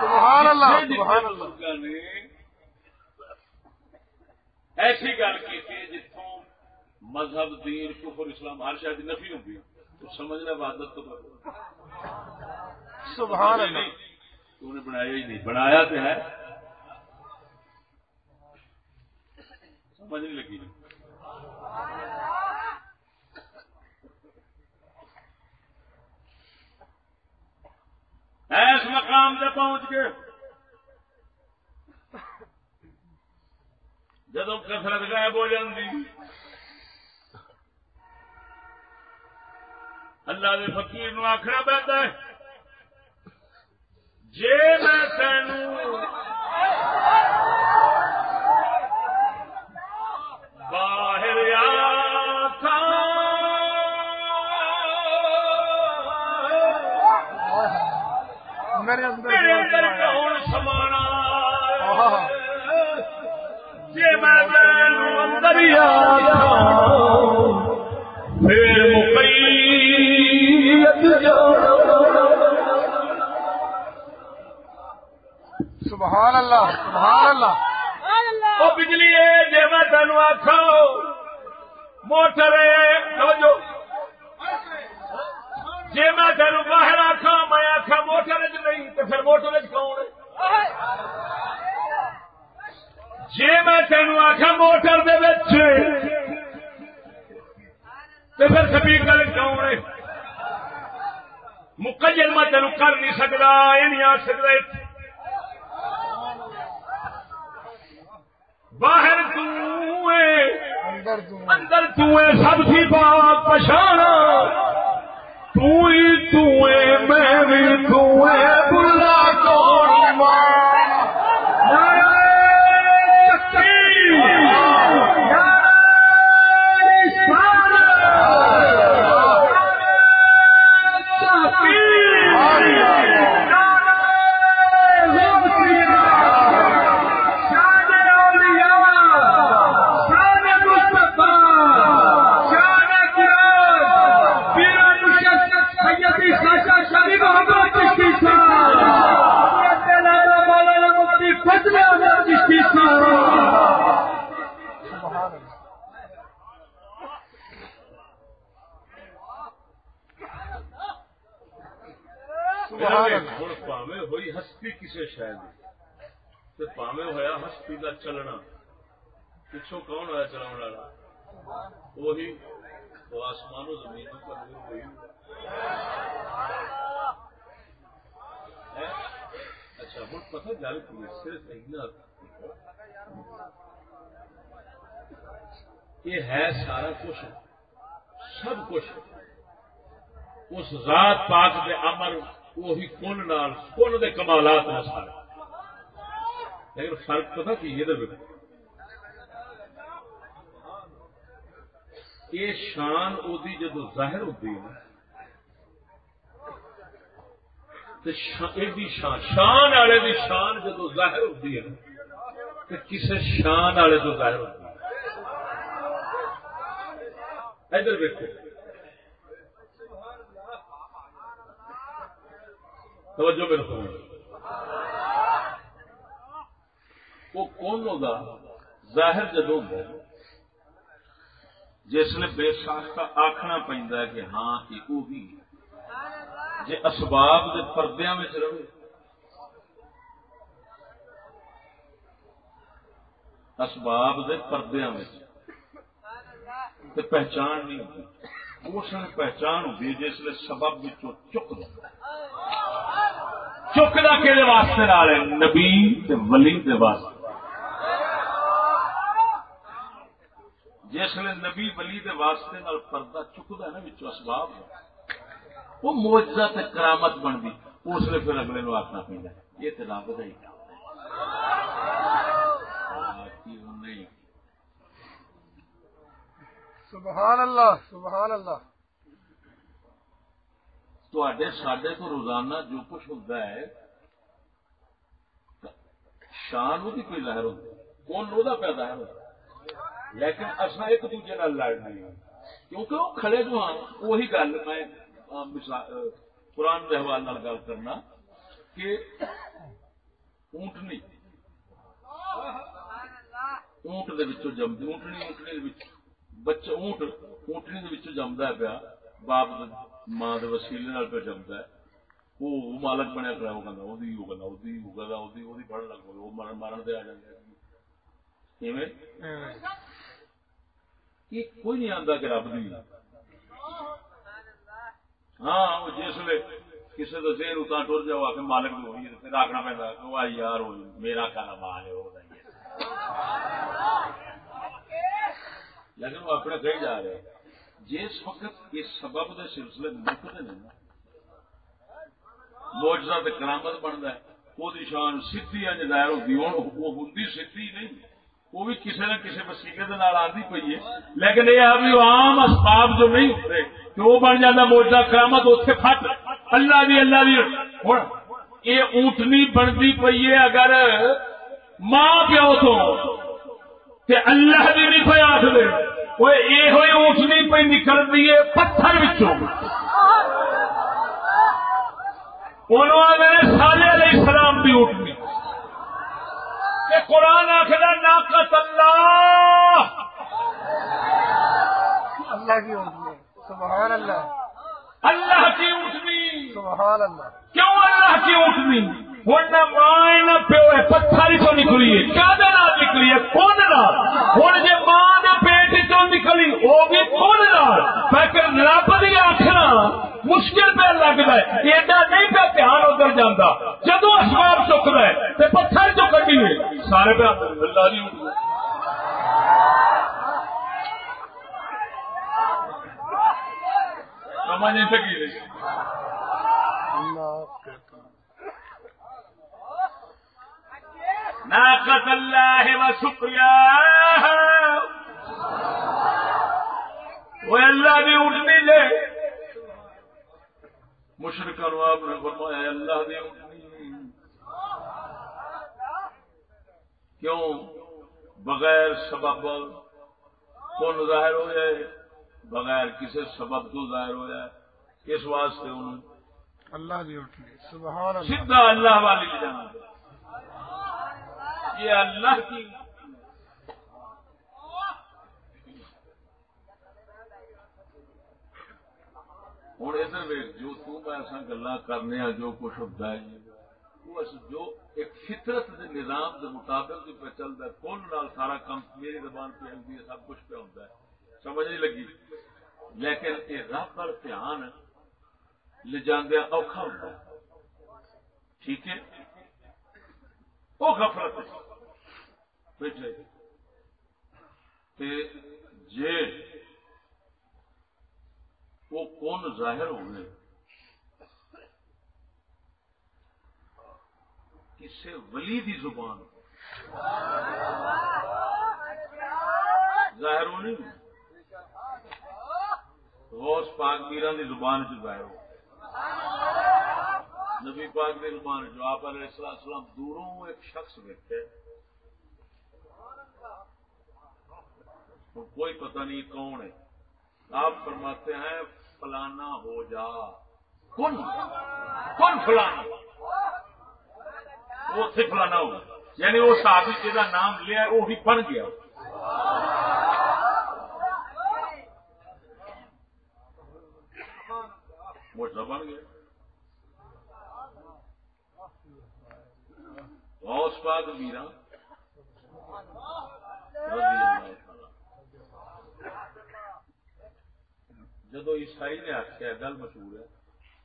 سبحان اللہ سبحان اللہ۔ بزرگاں نے ایسی گل کی جتوں مذہب دین کفر اسلام ہر شاید نفی ہوگی تو سمجھنا وادت تو کرو۔ سبحان اللہ۔ تو نے بنایا ہی نہیں۔ بنایا تو ہے۔ سمجھ نہیں لگی۔ ایس مقام سے پہنچ گئے جدو کسرت غائب ہو جاتی اللہ دے فقیر نو آخنا پہنتا ہے۔ جے میں تینوں باہر آ میرے اندر کون سمانا جے میں اندر ہی آ سبحان اللہ سبحان اللہ۔ وہ بجلی ہے جی میں تینوں آخا موٹر سمجھو جی میں تینوں باہر آخا میں آخا موٹر چ نہیں تو پھر موٹر چ کون ہے؟ جی میں تینوں آخا موٹر دے وچ تو پھر سپیکر کون ہے؟ مقجر میں تینوں کر نہیں سکتا یہ نہیں آ سکتا باہر اندر ہے سب سی پاک پچھانا۔ تو ہی میں بھی تو ہے بلا کون نعرہ تکبیر! نعرہ رسالت! نعرہ تحقیق! نعرہ غوثیہ! شان اولیاء شان مصطفیٰ شان قرآن پیر مشکل سیدی خاصہ شریف محمد چشتی صاحب حضرت مولانا مولانا مفتی فضل احمد چشتی صاحب سبحان اللہ سبحان اللہ ہوں پاوے ہوئی ہستی کسی شاید پاوے ہوا ہستی کا چلنا۔ پچھوں کون ہوا چلاؤ والا؟ وہی وہ آسمان و زمین پر نور ہوئی اچھا ہوں پتہ گل کی صرف یہ ہے سارا کچھ، سب کچھ۔ اس ذات پاک دے امر وہی کن نال، کن دے کمالات نے سارے لیکن فرق پتہ کی یہ یہ شان وہی جدو ظاہر ہوتی ہے شان شان والے دی شان جدو ظاہر ہوتی ہے نا، تے کسے شان والے تو ظاہر ہوتی ہے۔ ادھر دیکھو توجہ میرے کو وہ کون ہوگا؟ ظاہر جدو ہوتا ہے، جس نے بے ساختہ آخنا پہنتا ہے کہ ہاں یہ وہ بھی جی اسباب کے پردے میں رہے اسباب کے پردے میں پہچان نہیں ہوتی۔ اس نے پہچان ہوتی جس نے سبب وچوں چک دیا چکنا کہ واسطے نال ہے؟ نبی تے ولی دے واسطے۔ جس نے نبی ولی دے واسطے نال پردہ چکتا ہے نا، وچوں اسباب وہ موجزہ تے کرامت بنتی اس لیے پھر اگلے نو آخنا پہنتا یہ تو رب کا ہی کام ہے سبحان اللہ سبحان اللہ۔ تے سڈے تو روزانہ جو کچھ ہوتا ہے، شان وہ کوئی ظاہر ہوتی کون وہ پہ ظاہر لیکن اصا ایک دوجے نال لڑنا نہیں کیونکہ وہ کھڑے جو ہاں وہی گل میں قرآن کے حوالے گل کرنا کہ اونٹنی اونٹ دے وچوں جمدی اونٹنی اونٹنی دے وچ، بچہ اونٹ، اونٹنی دے وچوں جمدا ہے پیا، باپ ماں دے وسیلے نال پہ جمدا ہے وہ مالک بنیا کھڑا وہ کہندا اودی ہو گندا اودی ہو گندا اودی اودی پڑھن لگ پے وہ مرن مارن تے آ جاندا ایویں یہ کوئی نہیں آندا کہ رب دی ہاں وہ جس ویلے کسی کا ذہن اتنا ٹر جاؤ آ کے مالک بھی ہوئی پھر آخنا پہنتا کہ وہ یار وہ میرا کھانا مال ہے وہ نہیں ہے لیکن وہ اپنے کہیں جا رہے ہیں جس وقت اس سبب کے سلسلے مکتے ہیں نا موجزہ تے کرامت بنتا ہے وہ شان سیدھی ہے ظاہر ہوتی ہوں وہ ہوں سیدھی نہیں، وہ بھی کسی نہ کسی وسیلے کے نال آتی پی ہے۔ لیکن یہ ہے بھی عام اسباب جو نہیں ہوتے کہ وہ بن جاتا موجزہ کرامت اتنے پھٹ۔ اللہ دی اللہ دی۔ ہوں یہ اونٹنی بنتی پی ہے اگر ماں پیو تو، تے اللہ دی نہیں پہ آخر وہ یہ اونٹنی پہ نکلتی ہے پتھر وچوں انہوں آدھے سالے علیہ السلام کی اٹھنی کہ قرآن آخر ناقت اللہ اللہ کی اونٹنی سبحان اللہ اللہ کی اٹھنی سبحان اللہ کیوں اللہ کی اٹھنی ہوں نہ ماں نہ پیو ہے پتھر ہی تو نکلی ہے کیا نکلی ہے کون نال ہوں جی ماں نے پیٹ چو نکلی وہ بھی کون نال لیکن رب کی آخنا مشکل پہ لگتا ہے ایڈا نہیں پہ دھیان ادھر جانا جدو اسباب چکتا ہے تو پتھر چو کٹی سارے پہ اللہ دی سمجھ نہیں سکی ناقت اللہ و شکریہ وہ اللہ بھی اٹھنی لے۔ مشرق آپ نے فرمایا اللہ دی اٹھنی۔ کیوں؟ بغیر سبب کون ظاہر ہو جائے؟ بغیر کسی سبب تو ظاہر ہو جائے۔ اس واسطے انہوں اللہ کی اونٹنی سبحان اللہ۔ سیدھا اللہ والی جانا یہ اللہ کی ہوں ادھر ویک جو تسا گلا کرنے جو کچھ ہوتا ہے وہ جو ایک فطرت دے نظام کے مطابق جو پہ چلتا ہے کون نال سارا کام میری زبان پہ ہوتی ہے سب کچھ پہ ہوتا ہے سمجھ نہیں لگی لیکن یہ رب پر دھیان لے جاندیا اوکھا ہوتا ہے ٹھیک ہے وہ غفلت ہے بیٹھے تے جے وہ کون ظاہر ہوئے کسے ولی دی زبان ظاہر ہونی غوث پاک میرا دی زبان چ ظاہر ہو۔ نبی پاک دی زبان جو آپ علیہ السلام السلام دوروں ایک شخص بیٹھے کوئی پتہ نہیں کون ہے۔ آپ فرماتے ہیں فلانا ہو جا۔ کون؟ کون فلانا؟ وہ سے فلانا ہوگا یعنی وہ صحابی جہاں نام لیا وہ بھی بن گیا۔ موٹا بن گیا غوث پاک میرا۔ جدو عیسائی نے آخیا گل مشہور ہے۔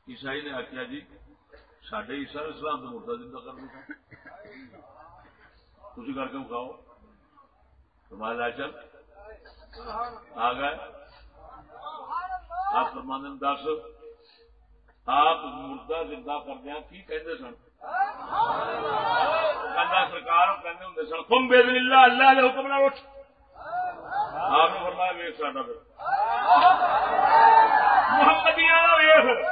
عیسائی نے آخیا جی سڈے عیسا اسلام تو مردہ زندہ کر دیا تھی کر کے کھاؤ تمہارا لا چل۔ آ گئے۔ آپ فرماند دس۔ آپ مردہ زندہ کردیا کی کہتے سن؟ سرکار کہتے ہوں سن تم بے دل اللہ اللہ کے حکم نہ اٹھ۔ آپ نے فرمایا ویخ ساڈا پھر محمدیاں ویخ۔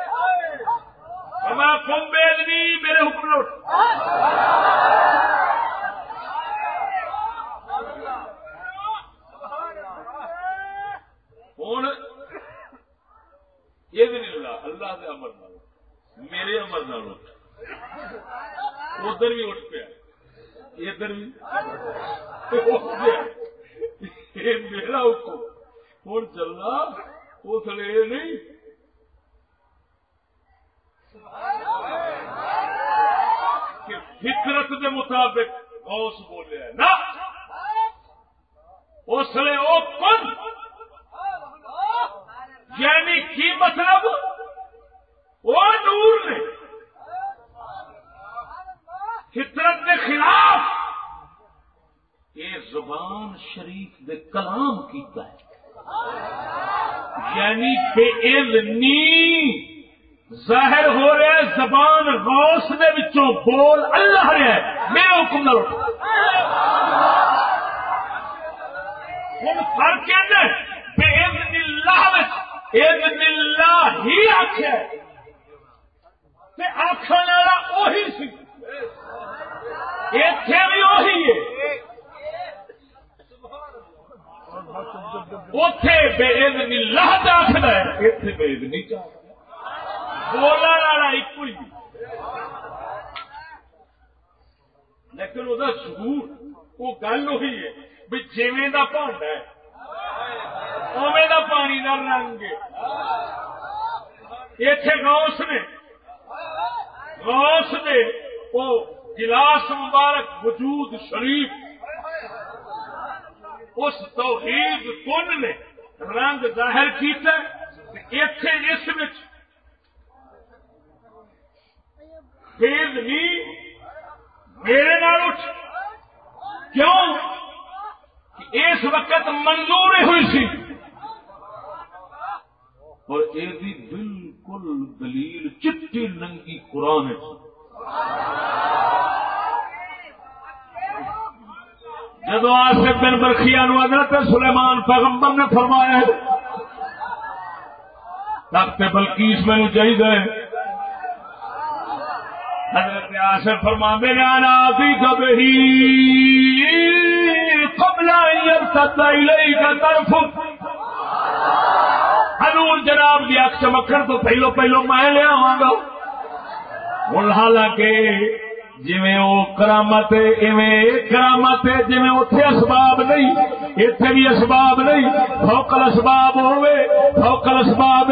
فرمایا تم بے دلی میرے حکم نہ اٹھ۔ ہوں یہ بھی نہیں اللہ اللہ کے امر نال۔ میرے امر نال اٹھ۔ ادھر بھی اٹھ پیا۔ ادھر بھی۔ میرا حکم۔ ہوں چلنا اس لیے نہیں کہ فطرت کے مطابق غوث بولے نا اس لیے وہ کن یعنی کی مطلب وہ نور نے فطرت کے خلاف یہ زبان شریف دے کلام کیتا ہے یعنی بے علمی ظاہر ہو رہا ہے، زبان غوث دے وچوں بول اللہ رہا ہے۔ میرے حکم نہ ہوں فرق کیا بے علم اللہ علم اللہ ہی آخیا آخر والا وہی سی۔ اتے بھی وہی ہے۔ اتے بے علم اللہ آخر ہے اتے بے علم بولنے والا ایک ہی لیکن وہ ضرور وہ گل وہی ہے بھی جیویں کا بھانڈا ہے اوے دا پانی کا رنگ اتے گوس نے گوس نے وہ گلاس مبارک وجود شریف اس توحید کن نے رنگ ظاہر کیتا اتے اس فیض نہیں میرے نال اٹھ۔ کیوں؟ اس وقت منظور ہوئی سی۔ اور یہ بالکل دلیل چٹی ننگی قرآن جدو آصف بن برخیا نو حضرت سلیمان پیغمبر نے فرمایا تخت بلکیس میں چاہیے حضرت آصف فرما دے آنا بھی کبھی قبل کا طرف۔ حضور جناب کی اک چمکن تو پہلو پہلو میں لیا گا۔ ہوں حالانکہ جی وہ کرامت کرامت جی اتے اسباب نہیں اتے بھی اسباب نہیں۔ فوکل اسباب ہوے فوکل اسباب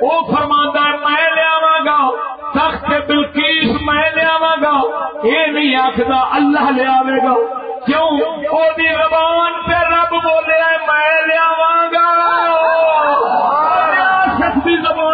وہ فرماندہ میں لیا گا تخت بلکیس میں لیا گا۔ یہ نہیں آخر اللہ لیا گا۔ کیوں؟ وہ زبان پہ رب بولے میں لیا گا۔ زبان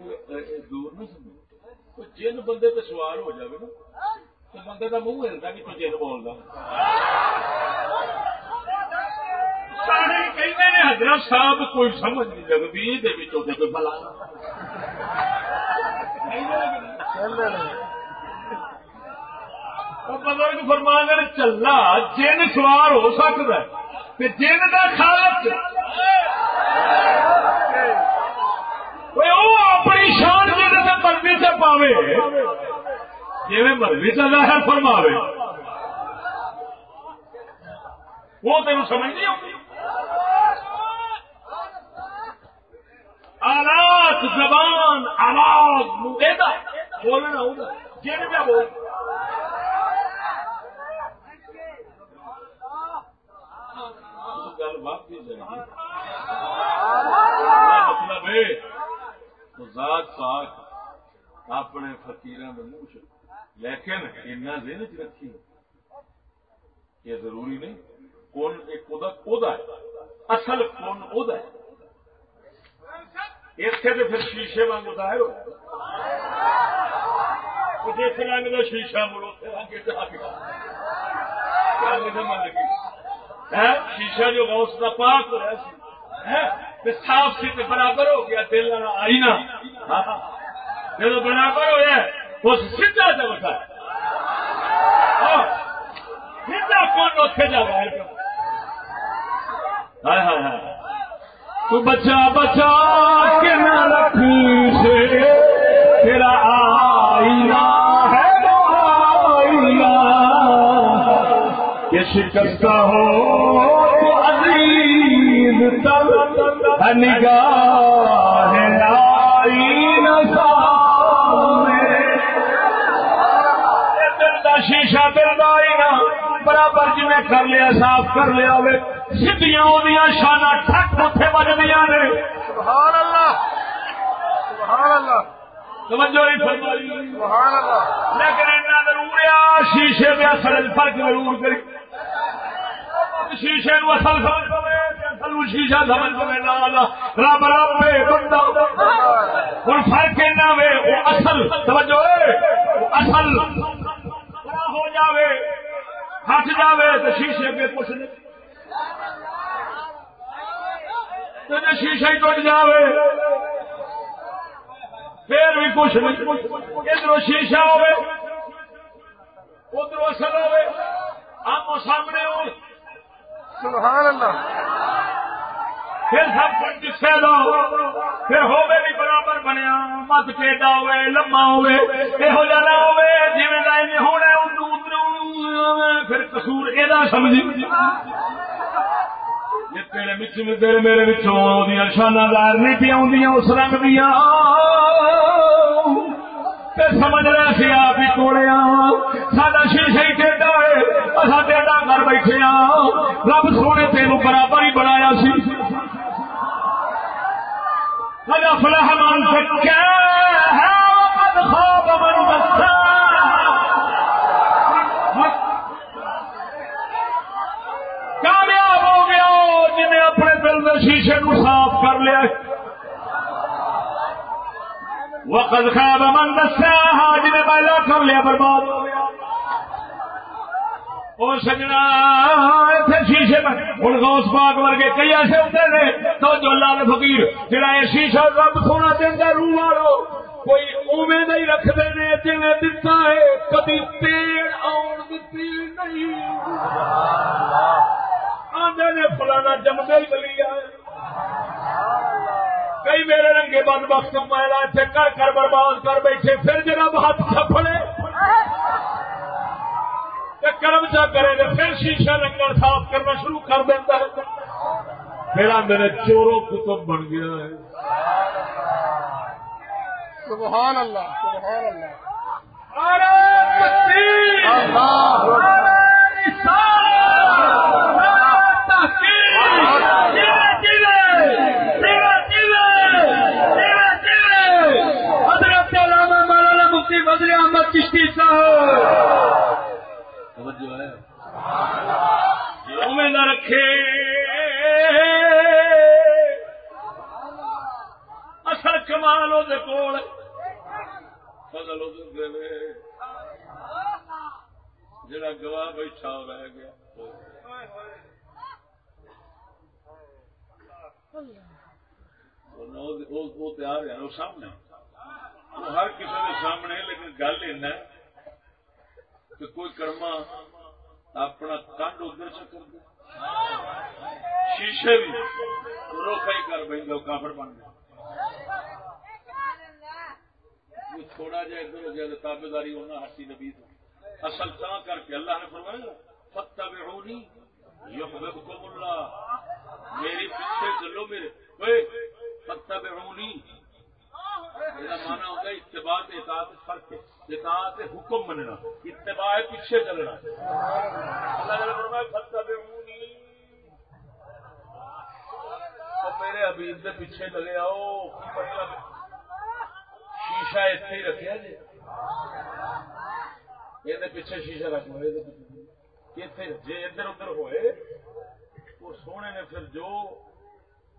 جن بندے پہ سوال ہو جائے نا تو بندے کا منہ ہلتا کہ تو جن بولتا سارے ہیں حضرت صاحب کوئی سمجھ نہیں کوئی بلا بزرگ فرمان چلا جن سوار ہو سکتا ہے جن کا خالق اپنی شان مرضی سے پاوے جی مرضی سے ظاہر فرماوے وہ تین سمجھ نہیں آتی آلات زبان آواز بولنا جن میں بول گل واقعی مطلب ذات پاک اپنے فکیر منہ لیکن اتنا دن چ رکھی۔ یہ ضروری نہیں۔ کون ایک ہے۔ اصل کون ادا ہے۔ اتنے تو پھر شیشے واگ ظاہر ہو۔ جس رنگ کا شیشہ مڑو شیشہ جو غوث کا پاک ہوا صاف سی برابر ہو گیا، دل آئی نا جب برابر ہوا اس سیدا جب اٹھا۔ سیدا کون اتنے جا رہا ہے؟ تو بچا بچا، کے نہ رکھی سے تیرا آئینہ ہے، آئینہ۔ یہ شکست ہو۔ نگاہ آئینہ شیشہ دل آئینہ برابر جی کر لیا صاف کر لیا وہ شانہ ٹھک اتنے بجدیا نے۔ سبحان اللہ۔ سبحان اللہ۔ توجہ نہیں فرمائی۔ سبحان اللہ۔ لیکن اتنا ضرور ہے شیشے میں اصل فرق ضرور کری۔ شیشے نو اصل سمجھ پوے اصل شیشہ سمجھ پوے لا رب رب بندہ۔ ہوں فرق اینا وے وہ اصل۔ توجہ اصل۔ ہو جاوے، ہٹ جاوے تو شیشے پہ کچھ نہیں تو شیشہ ہی ٹوٹ جاوے، پھر بھی کچھ نہیں ادھر شیشہ ہوے ادھر اصل ہوے آمو سامنے ہو۔ سبحان اللہ۔ پھر سب کچھ جسے دو پھر ہوے بھی برابر بنیا۔ مت ٹیڈا ہوے لما ہوے یہو جہاں ہوے جی ہونا پھر کسور یہ سمجھی میرے شانہ دار نہیں پیا اس رنگ دیا۔ سمجھ رہا سی آپ ہی توڑے سا شیشے ہی ٹھیک ہے اصا ٹھیک کر بیٹھے رب سونے تین برابر ہی بنایا سی۔ فلاح من سکیا خواب من بسا کامیاب ہو گیا جنہیں اپنے دل میں شیشے کو صاف کر لیا وقت خواب من دسا جنہیں پہلا کر لیا برباد ہو گیا. اور سجنا شیشے ہوں گوس پاک ورگے کئی ایسے ہوتے ہیں تو جو لال فقیر، جڑا یہ شیشہ رب سونا دینا روح والو، کوئی اوے نہیں رکھتے ہیں جی دتا ہے، کبھی پیڑ آن دیتی نہیں۔ آدھے نے، فلانا جمدے ہی بلی ہے۔ کئی میرے رنگے بند وقت میلا کر کر برباد کر بیٹھے، پھر جناب ہاتھ چپڑے کرم چا کرے پھر شیشہ رنگن صاف کرنا شروع کر دیتا ہے۔ پھر میرے چوروں کتب بن گیا ہے۔ سبحان اللہ سبحان اللہ۔ حضرت علامہ مولانا مفتی بدری احمد چشتی صاحب جو ہے. میں نہ رکھے. اصل کمال وہ کول. فضل جڑا گواہ بیٹھا ہو رہ گیا. وہ تیار ہے وہ سامنے. وہ ہر کسی کے سامنے لیکن گل ایسا کہ کوئی کرما اپنا کنڈ ادھر سے کر دے۔ شیشے بھی روکا ہی کر بھائی لوگ کافر بن گئے۔ وہ تھوڑا جہا ادھر ہو گیا تابے داری ہونا ہسی نبی تو۔ اصل تا کر کے اللہ نے فرمایا پتا بے ہونی یحببکم اللہ میری پیچھے چلو میرے۔ اوئے پتا بے ہونی میرا مانا ہوتا ہے اتباع، اطاعت، فرق ہے۔ اطاعت حکم مننا، اتباع پیچھے چلنا۔ اللہ نے فرمایا پتا بے میرے حبیب دے پیچھے لگے آؤ، کی مطلب شیشہ اتنے ہی رکھا جی یہ پیچھے شیشہ رکھ لو، یہ جی ادھر ادھر ہوئے، وہ سونے نے پھر جو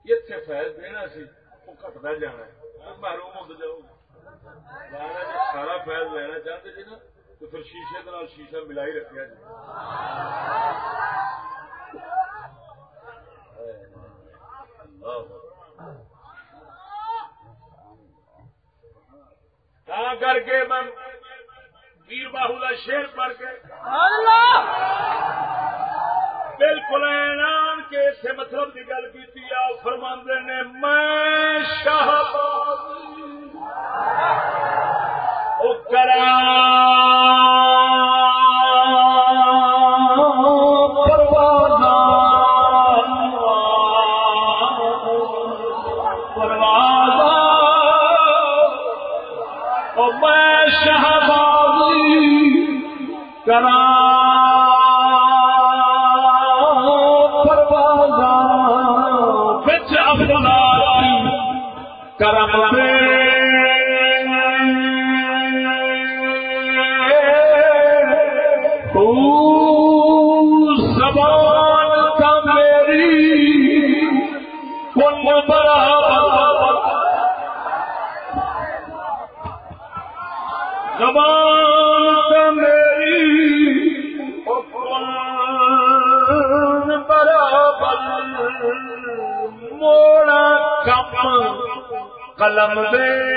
اتنے فیض دینا سی، وہ کٹتا جانا ہے۔ محروم ہوتے جاؤ۔ جانا سارا فیض لینا چاہتے جی نا تو پھر شیشے کے شیشہ ملا ہی رکھا جی کر کے میں ویر باہو کا شیر پڑھ کے بالکل اعلان کے اسے مطلب کی گل کی فرماندے نے میں شہباز او کرا قلم دے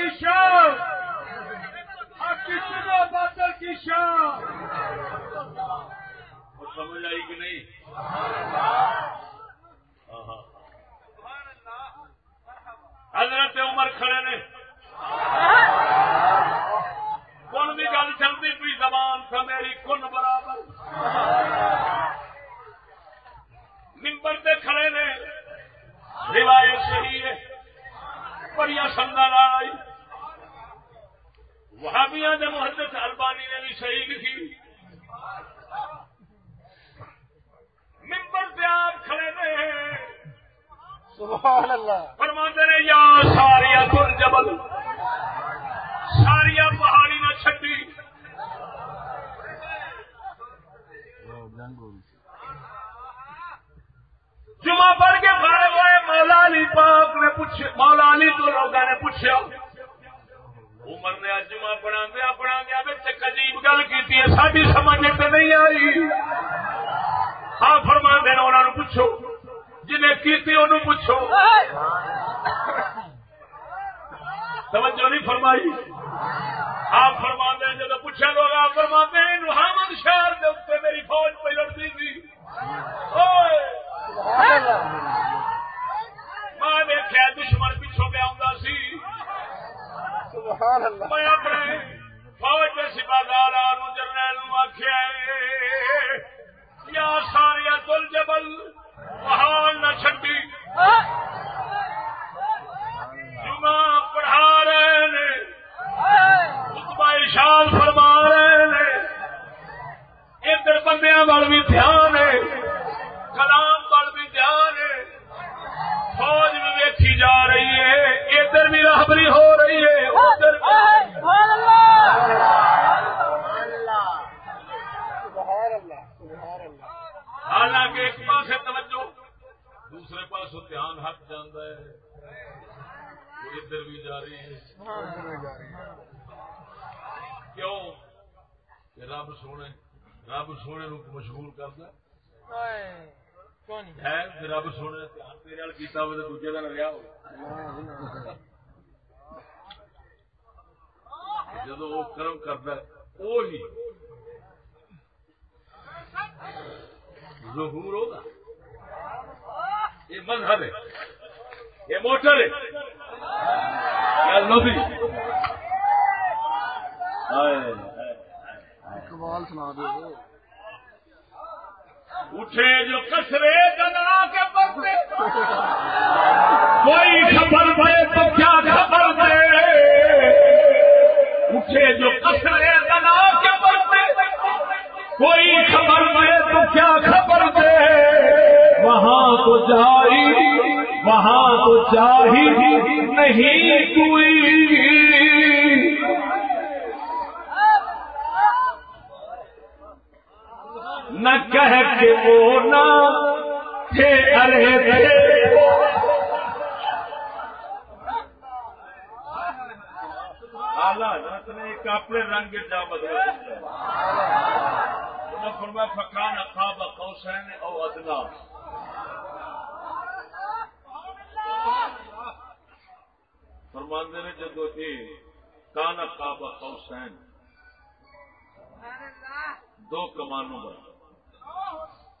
کی شان۔ بادل کی شان۔ سمجھ آئی کہ نہیں؟ حضرت عمر کھڑے نے۔ کن بھی گل چلتی پی زبان تھا میری؟ کن برابر؟ ممبر سے کھڑے نے۔ روایت صحیح ہے۔ بڑی سنگا لائی وہابیاں نے محدت البانی نے بھی صحیح لکھی ممبر سے آپ کھڑے نے سبحان اللہ فرماتے نے یا ساریا تر جبل ساریا پہاڑی نہ چھٹی۔ جمعہ پڑھ کے کھڑے ہوئے مولا علی پاک نے پوچھے مولا علی تو لوگوں نے پوچھا عمر نے آج جمعہ پڑھا دیا پڑھا دیا بچ عجیب گل کی ساری سمجھ نہیں آئی۔ ہاں فرما دینا انہوں نے پوچھو۔ جنہیں کی انہوں پوچھو۔ توجہ نہیں فرمائی۔ آپ فرما دیں جب پوچھا لوگ، آپ فرما دیں حامد شہر کے اتنے میری فوج پہ لڑتی تھی۔ میں دیکھا دشمن پیچھوں پہ آؤں سی۔ سبحان اللہ۔ میں اپنے فوج کے سپاہدار جرنیل آخیا یا ساریا تل جبل پہاڑ نہ چھڈی۔ جمعہ پڑھا رہے نے، خطبہ ارشاد فرما رہے نے۔ ادھر بندیاں وال بھی دھیان ہے، کلام وال بھی دھیان ہے۔ فوج بھی ویکھی جا رہی ہے۔ ادھر بھی راہبری ہو رہی ہے، ادھر حالانکہ ایک پاس توجہ، دوسرے پاس دھیان ہٹ جاتا ہے۔ وہ ادھر بھی جا رہی ہے۔ کیوں؟ کہ رب سونے رب سونے نو مشغول کرتا کون ہے رب سونے دھیان تیرے کیتا ہوئے تو دوجے ہو جدو وہ کرم کرتا ہے وہی ظہور ہوگا یہ مذہب ہے یہ موٹر ہے لوبی اقبال سنا دے اٹھے جو کسرے دنا کے پتے۔ کوئی خبر دے تو کیا خبر دے؟ اٹھے جو کسرے دنا کے پتے۔ کوئی خبر دے تو کیا خبر دے؟ وہاں تو جاری وہاں تو جاہی نہیں کوئی۔ نہ کہہ کے وہ نہ تھے ارے تھے ایک اپنے رنگ جا بدلا فرما فقان خواب قوسین او ادنا. فرماندے نے جدو یہ کانا خواب قوسین. دو کمانوں پر۔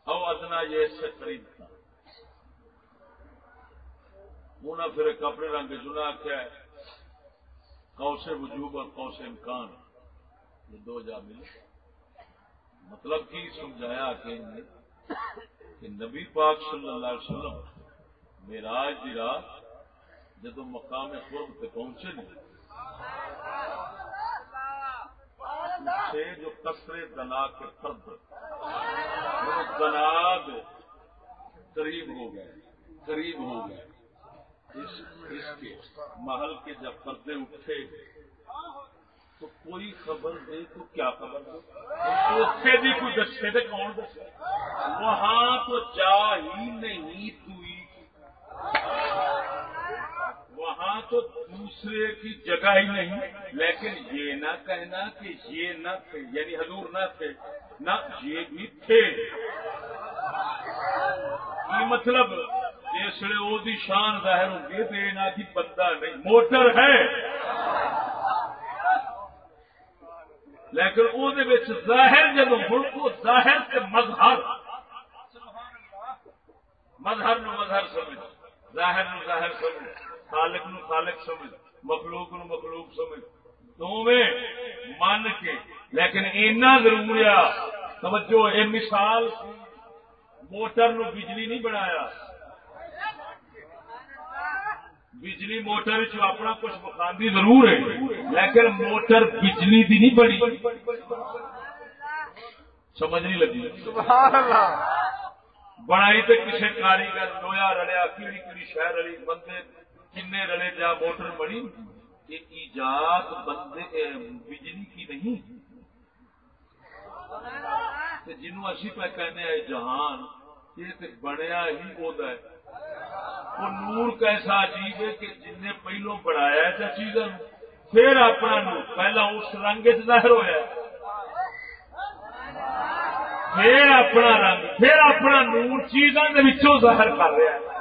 او ادنا یہ اس سے قریب تھا۔ منہ پھر اپنے رنگ چنا کیا ہے قوس وجوب اور قوس امکان؟ یہ دو جا ملے۔ مطلب کی سمجھایا کہ کہ نبی پاک صلی اللہ علیہ وسلم میراج دی رات جدو مقام قرب تے پہنچے نہیں سے جو کسرے دنا کے فرد وہ دناد قریب ہو گئے۔ قریب ہو گئے۔ اس, اس کے محل کے جب پردے اٹھے تو کوئی خبر دے تو کیا خبر دے؟ بھی کوئی دسے تو کون دسے؟ وہاں تو جا ہی نہیں توئی وہاں تو دوسرے کی جگہ ہی نہیں، لیکن یہ نہ کہنا کہ یہ نہ تھے یعنی حضور نہ تھے، نہ یہ بھی تھے۔ یہ مطلب اس لیے وہ دی شان ظاہر ہوتی ہے تو یہ نہ کہ بندہ نہیں، موٹر ہے۔ لیکن وہ ظاہر جب ہوں ظاہر سے مظہر۔ مظہر نو مظہر سمجھ ظاہر نو ظاہر سمجھ خالق نو خالق سمجھ مخلوق نو مخلوق سمجھ۔ دونوں من کے۔ لیکن اینا ضرور آ توجہ یہ مثال موٹر نو بجلی نہیں بنایا۔ بجلی موٹر اپنا کچھ بخاندی ضرور ہے۔ لیکن موٹر بجلی دی نہیں بنی۔ سمجھ نہیں لگی۔ سبحان اللہ۔ بنائی تو کسی کاریگر لویا رلیا کیڑی کیڑی شہر رلی بندے کنے رلے جا موٹر بنی یہ ایجاد بندے بجلی کی نہیں جنوں اسی پہ کہنے ہیں جہان یہ بنیا ہی ہوتا ہے وہ نور کیسا عجیب ہے کہ جن نے پہلو بڑھایا ہے چیزوں پھر اپنا نور پہلا اس رنگ ظاہر ہوا پھر اپنا رنگ پھر اپنا نور چیزوں کے ظاہر کر رہا ہے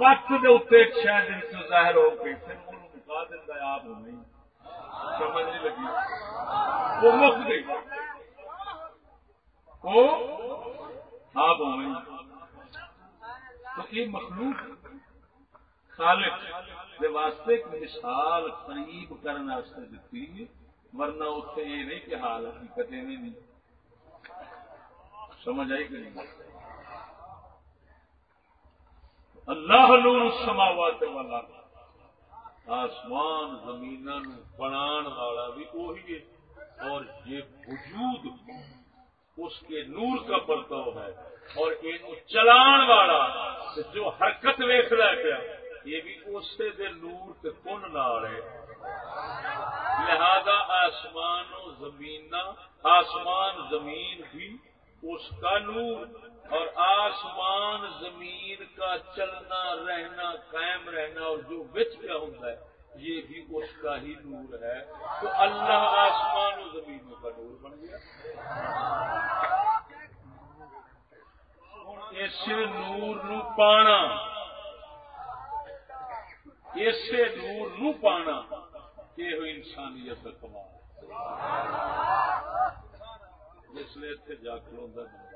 وقت کے اتنے ایک شہر ظاہر ہو گئی پھر وہ مکا دیتا ہے آپ نہیں۔ سمجھ نہیں لگی۔ وہ مک گئی وہ آپ ہو گئی تو یہ مخلوق خالق کے واسطے ایک مثال قریب کرنے واسطے دیتی ورنہ اتنے یہ نہیں کہ حال حقیقت نہیں۔ سمجھ آئی کہ نہیں؟ اللہ نور السماوات والا آسمان زمین بنا والا بھی وہی ہے۔ اور یہ وجود اس کے نور کا پرتو ہے۔ اور یہ چلان والا جو حرکت ویخ رہا پیا، یہ بھی اسے دے نور تے کن نال ہے۔ لہذا آسمان و زمین آسمان زمین بھی اس کا نور اور آسمان زمین کا چلنا رہنا، قائم رہنا اور جو بچ کیا ہوتا ہے یہ بھی اس کا ہی نور ہے۔ تو اللہ آسمان و زمینوں کا نور بن گیا۔ اس نور نو پانا۔ اسے نور نو پانا یہ ہوئی انسانیت کا کمال جس لیے اتنے جا کھلوا بندہ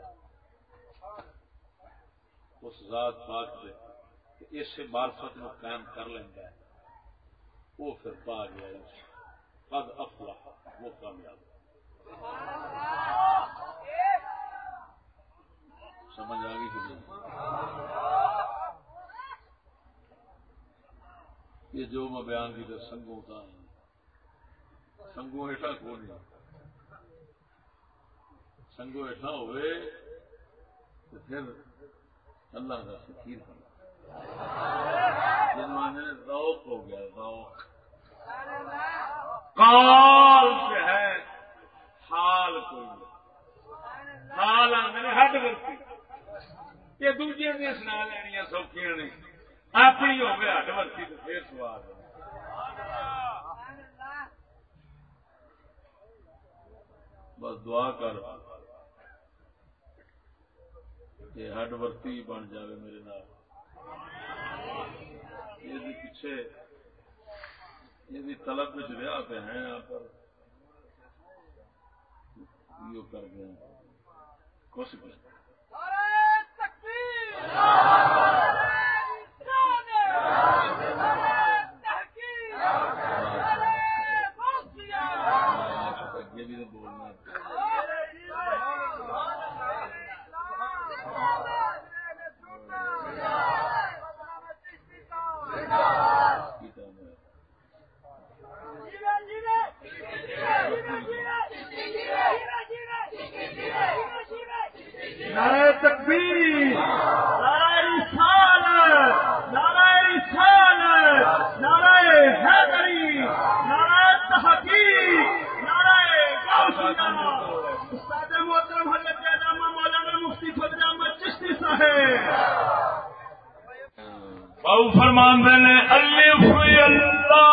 اس ذات پاک دے کہ اسے معرفت نو قائم کر لینا ہے۔ وہ پھر پا گیا قد افلح، وہ کامیاب۔ سمجھ آ گئی کہ نہیں؟ یہ جو میں بیان کی سنگوں کا۔ سنگوں ہیٹا کو نہیں؟ سنگوں ہیٹا ہوئے تو پھر اللہ کا فکیر کرنا جن معنی روک ہو گیا روک کال سے ہے حال کوئی نہیں۔ حال آدھے ہڈ ورتی یہ دوجے دیا سنا لینیا سوکھیاں نے۔ اپنی ہو گیا ہڈ ورتی تو پھر سواد بس دعا کر۔ یہ ہڈ ورتی بن جائے میرے نال۔ یہ پیچھے، یہ طلب میں رہا پہ ہیں یہاں پر۔ یہ کر گئے کچھ بھی۔ تکبیر۔ نعرہ رسالت نعرہ رسالت نعرہ حیدری نعرہ تحقیق نعرہ غوثیہ استاد محترم حضرت علامہ مولانا مفتی فضل احمد چشتی صاحب۔ باؤ فرمان نے الف اللہ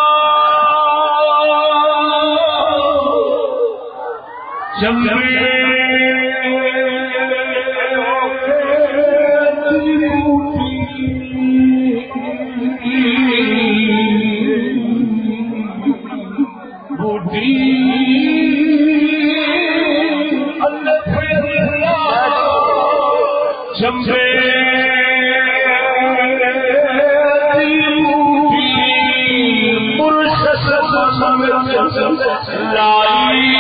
جب